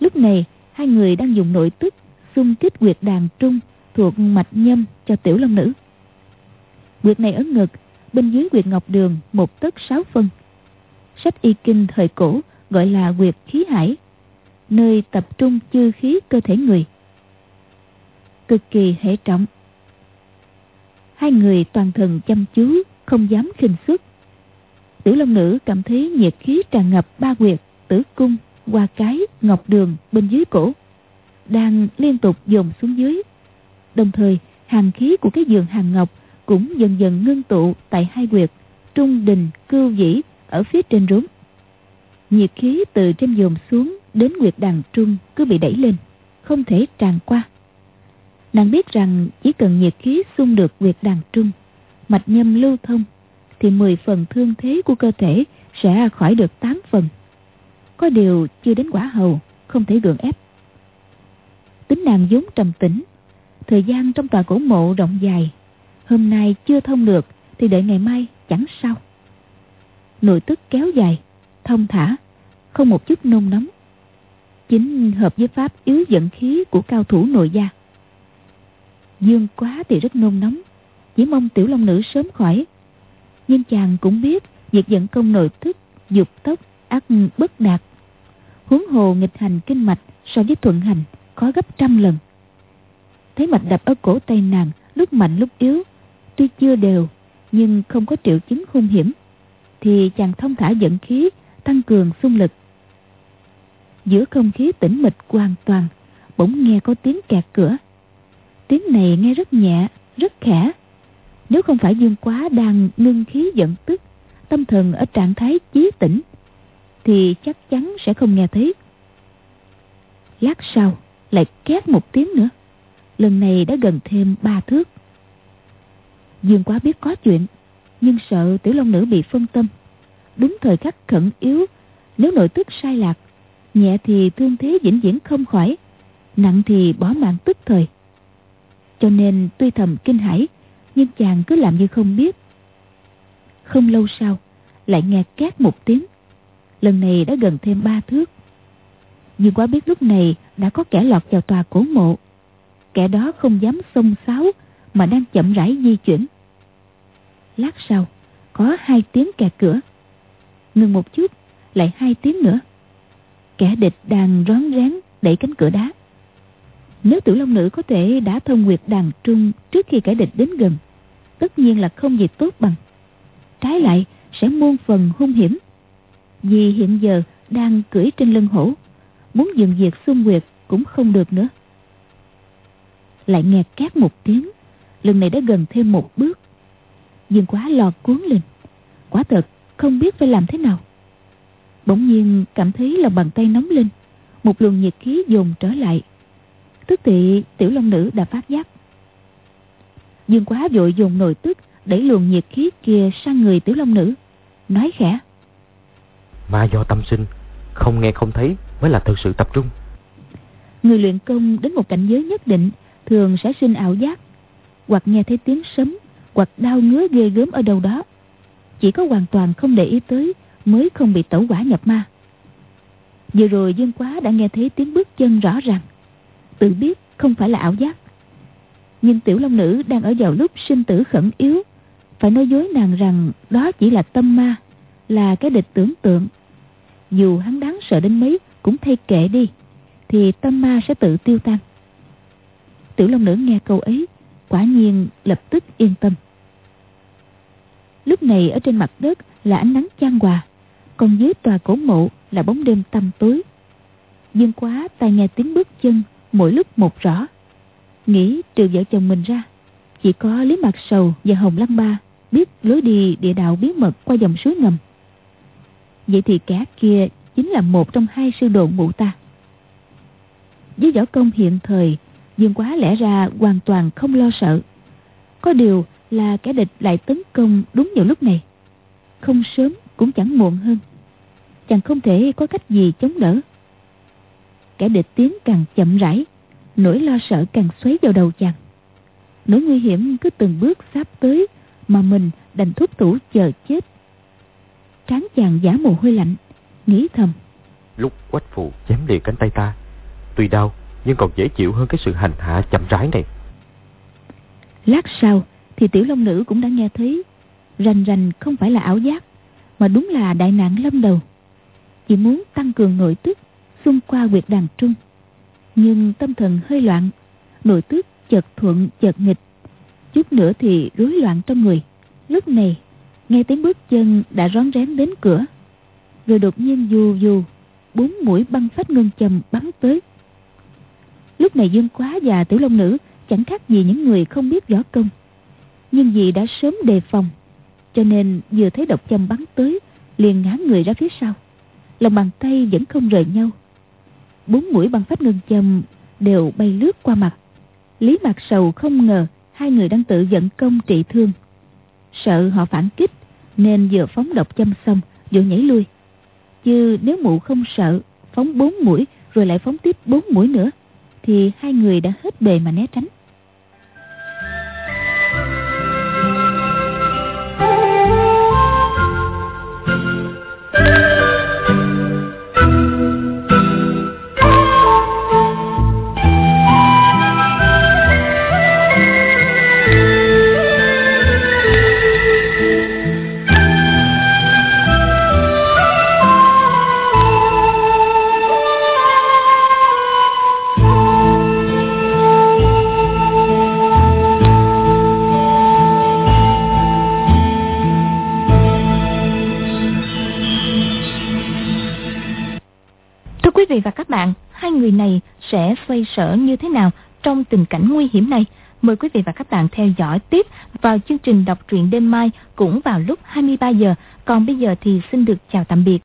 Lúc này, hai người đang dùng nội tức xung kích quyệt đàn trung thuộc mạch nhâm cho tiểu long nữ. Quyệt này ở ngực, bên dưới quyệt ngọc đường một tấc sáu phân. Sách y kinh thời cổ gọi là quyệt khí hải nơi tập trung chư khí cơ thể người. Cực kỳ hệ trọng. Hai người toàn thần chăm chú, không dám khinh xuất tiểu long nữ cảm thấy nhiệt khí tràn ngập ba quyệt, tử cung qua cái, ngọc đường bên dưới cổ, đang liên tục dồn xuống dưới. Đồng thời, hàng khí của cái giường hàng ngọc cũng dần dần ngưng tụ tại hai quyệt, trung, đình, cưu dĩ ở phía trên rốn. Nhiệt khí từ trên dồn xuống đến nguyệt đàn trung cứ bị đẩy lên, không thể tràn qua. Nàng biết rằng chỉ cần nhiệt khí xung được nguyệt đàn trung, mạch nhâm lưu thông, thì 10 phần thương thế của cơ thể sẽ khỏi được 8 phần. Có điều chưa đến quả hầu, không thể gượng ép. Tính nàng vốn trầm tĩnh, thời gian trong tòa cổ mộ rộng dài, hôm nay chưa thông được thì đợi ngày mai chẳng sao. Nội tức kéo dài, thông thả, không một chút nôn nóng chính hợp với pháp yếu dẫn khí của cao thủ nội gia. Dương quá thì rất nôn nóng, chỉ mong tiểu long nữ sớm khỏi. Nhưng chàng cũng biết việc dẫn công nội thức, dục tốc, ác bất đạt, huống hồ nghịch hành kinh mạch so với thuận hành khó gấp trăm lần. Thấy mạch đập ở cổ tay nàng lúc mạnh lúc yếu, tuy chưa đều nhưng không có triệu chứng hung hiểm, thì chàng thông thả dẫn khí, tăng cường xung lực giữa không khí tĩnh mịch hoàn toàn, bỗng nghe có tiếng kẹt cửa. Tiếng này nghe rất nhẹ, rất khẽ. Nếu không phải dương quá đang ngưng khí giận tức, tâm thần ở trạng thái chí tỉnh thì chắc chắn sẽ không nghe thấy. Lát sau, lại két một tiếng nữa. Lần này đã gần thêm ba thước. Dương quá biết có chuyện, nhưng sợ tiểu long nữ bị phân tâm. Đúng thời khắc khẩn yếu, nếu nội tức sai lạc nhẹ thì thương thế vĩnh viễn không khỏi, nặng thì bỏ mạng tức thời. Cho nên tuy thầm kinh hãi, nhưng chàng cứ làm như không biết. Không lâu sau, lại nghe két một tiếng. Lần này đã gần thêm ba thước. Nhưng quá biết lúc này đã có kẻ lọt vào tòa cổ mộ. Kẻ đó không dám xông xáo, mà đang chậm rãi di chuyển. Lát sau, có hai tiếng kẹt cửa. Ngừng một chút, lại hai tiếng nữa kẻ địch đang rón rén đẩy cánh cửa đá. Nếu tiểu long nữ có thể đã thông nguyệt đàn trung trước khi kẻ địch đến gần, tất nhiên là không gì tốt bằng. Trái lại, sẽ muôn phần hung hiểm. Vì hiện giờ đang cưỡi trên lưng hổ, muốn dừng việc xung nguyệt cũng không được nữa. Lại nghe két một tiếng, lần này đã gần thêm một bước. Dương quá lò cuốn lên. Quả thật, không biết phải làm thế nào bỗng nhiên cảm thấy lòng bàn tay nóng lên một luồng nhiệt khí dồn trở lại. Tức thì tiểu long nữ đã phát giác. Dương quá vội dùng nồi tức đẩy luồng nhiệt khí kia sang người tiểu long nữ nói khẽ. Mà do tâm sinh không nghe không thấy mới là thực sự tập trung. Người luyện công đến một cảnh giới nhất định thường sẽ sinh ảo giác hoặc nghe thấy tiếng sấm hoặc đau ngứa ghê gớm ở đâu đó. Chỉ có hoàn toàn không để ý tới mới không bị tẩu quả nhập ma. Vừa rồi dương quá đã nghe thấy tiếng bước chân rõ ràng. Tự biết không phải là ảo giác. Nhưng tiểu long nữ đang ở vào lúc sinh tử khẩn yếu, phải nói dối nàng rằng đó chỉ là tâm ma, là cái địch tưởng tượng. Dù hắn đáng sợ đến mấy cũng thay kệ đi, thì tâm ma sẽ tự tiêu tan. Tiểu long nữ nghe câu ấy, quả nhiên lập tức yên tâm. Lúc này ở trên mặt đất là ánh nắng chan hòa còn dưới tòa cổ mộ là bóng đêm tăm tối. Dương quá tai nghe tiếng bước chân, mỗi lúc một rõ. Nghĩ trừ vợ chồng mình ra, chỉ có lý mặt sầu và hồng lăng ba biết lối đi địa đạo bí mật qua dòng suối ngầm. Vậy thì kẻ kia chính là một trong hai sư đồ mụ ta. Với võ công hiện thời, dương quá lẽ ra hoàn toàn không lo sợ. Có điều là kẻ địch lại tấn công đúng vào lúc này. Không sớm cũng chẳng muộn hơn. Chàng không thể có cách gì chống đỡ. Kẻ địch tiến càng chậm rãi, nỗi lo sợ càng xoáy vào đầu chàng. Nỗi nguy hiểm cứ từng bước sắp tới mà mình đành thúc thủ chờ chết. Tráng chàng giả mồ hôi lạnh, nghĩ thầm. Lúc quách phù chém lìa cánh tay ta, tuy đau nhưng còn dễ chịu hơn cái sự hành hạ chậm rãi này. Lát sau thì tiểu long nữ cũng đã nghe thấy rành rành không phải là ảo giác mà đúng là đại nạn lâm đầu. Chỉ muốn tăng cường nội tức xung qua quyệt đàn trung. Nhưng tâm thần hơi loạn, nội tức chợt thuận chợt nghịch. Chút nữa thì rối loạn trong người. Lúc này, nghe tiếng bước chân đã rón rén đến cửa. Rồi đột nhiên dù dù, bốn mũi băng phách ngân châm bắn tới. Lúc này Dương Quá và Tiểu Long Nữ chẳng khác gì những người không biết võ công. Nhưng vì đã sớm đề phòng, cho nên vừa thấy độc châm bắn tới, liền ngã người ra phía sau. Lòng bàn tay vẫn không rời nhau. Bốn mũi băng phách ngân châm đều bay lướt qua mặt. Lý Mạc Sầu không ngờ hai người đang tự dẫn công trị thương. Sợ họ phản kích nên vừa phóng độc châm xong vừa nhảy lui. Chứ nếu mụ không sợ phóng bốn mũi rồi lại phóng tiếp bốn mũi nữa thì hai người đã hết bề mà né tránh. Người này sẽ xoay sở như thế nào trong tình cảnh nguy hiểm này? Mời quý vị và các bạn theo dõi tiếp vào chương trình đọc truyện đêm mai cũng vào lúc 23 giờ. Còn bây giờ thì xin được chào tạm biệt.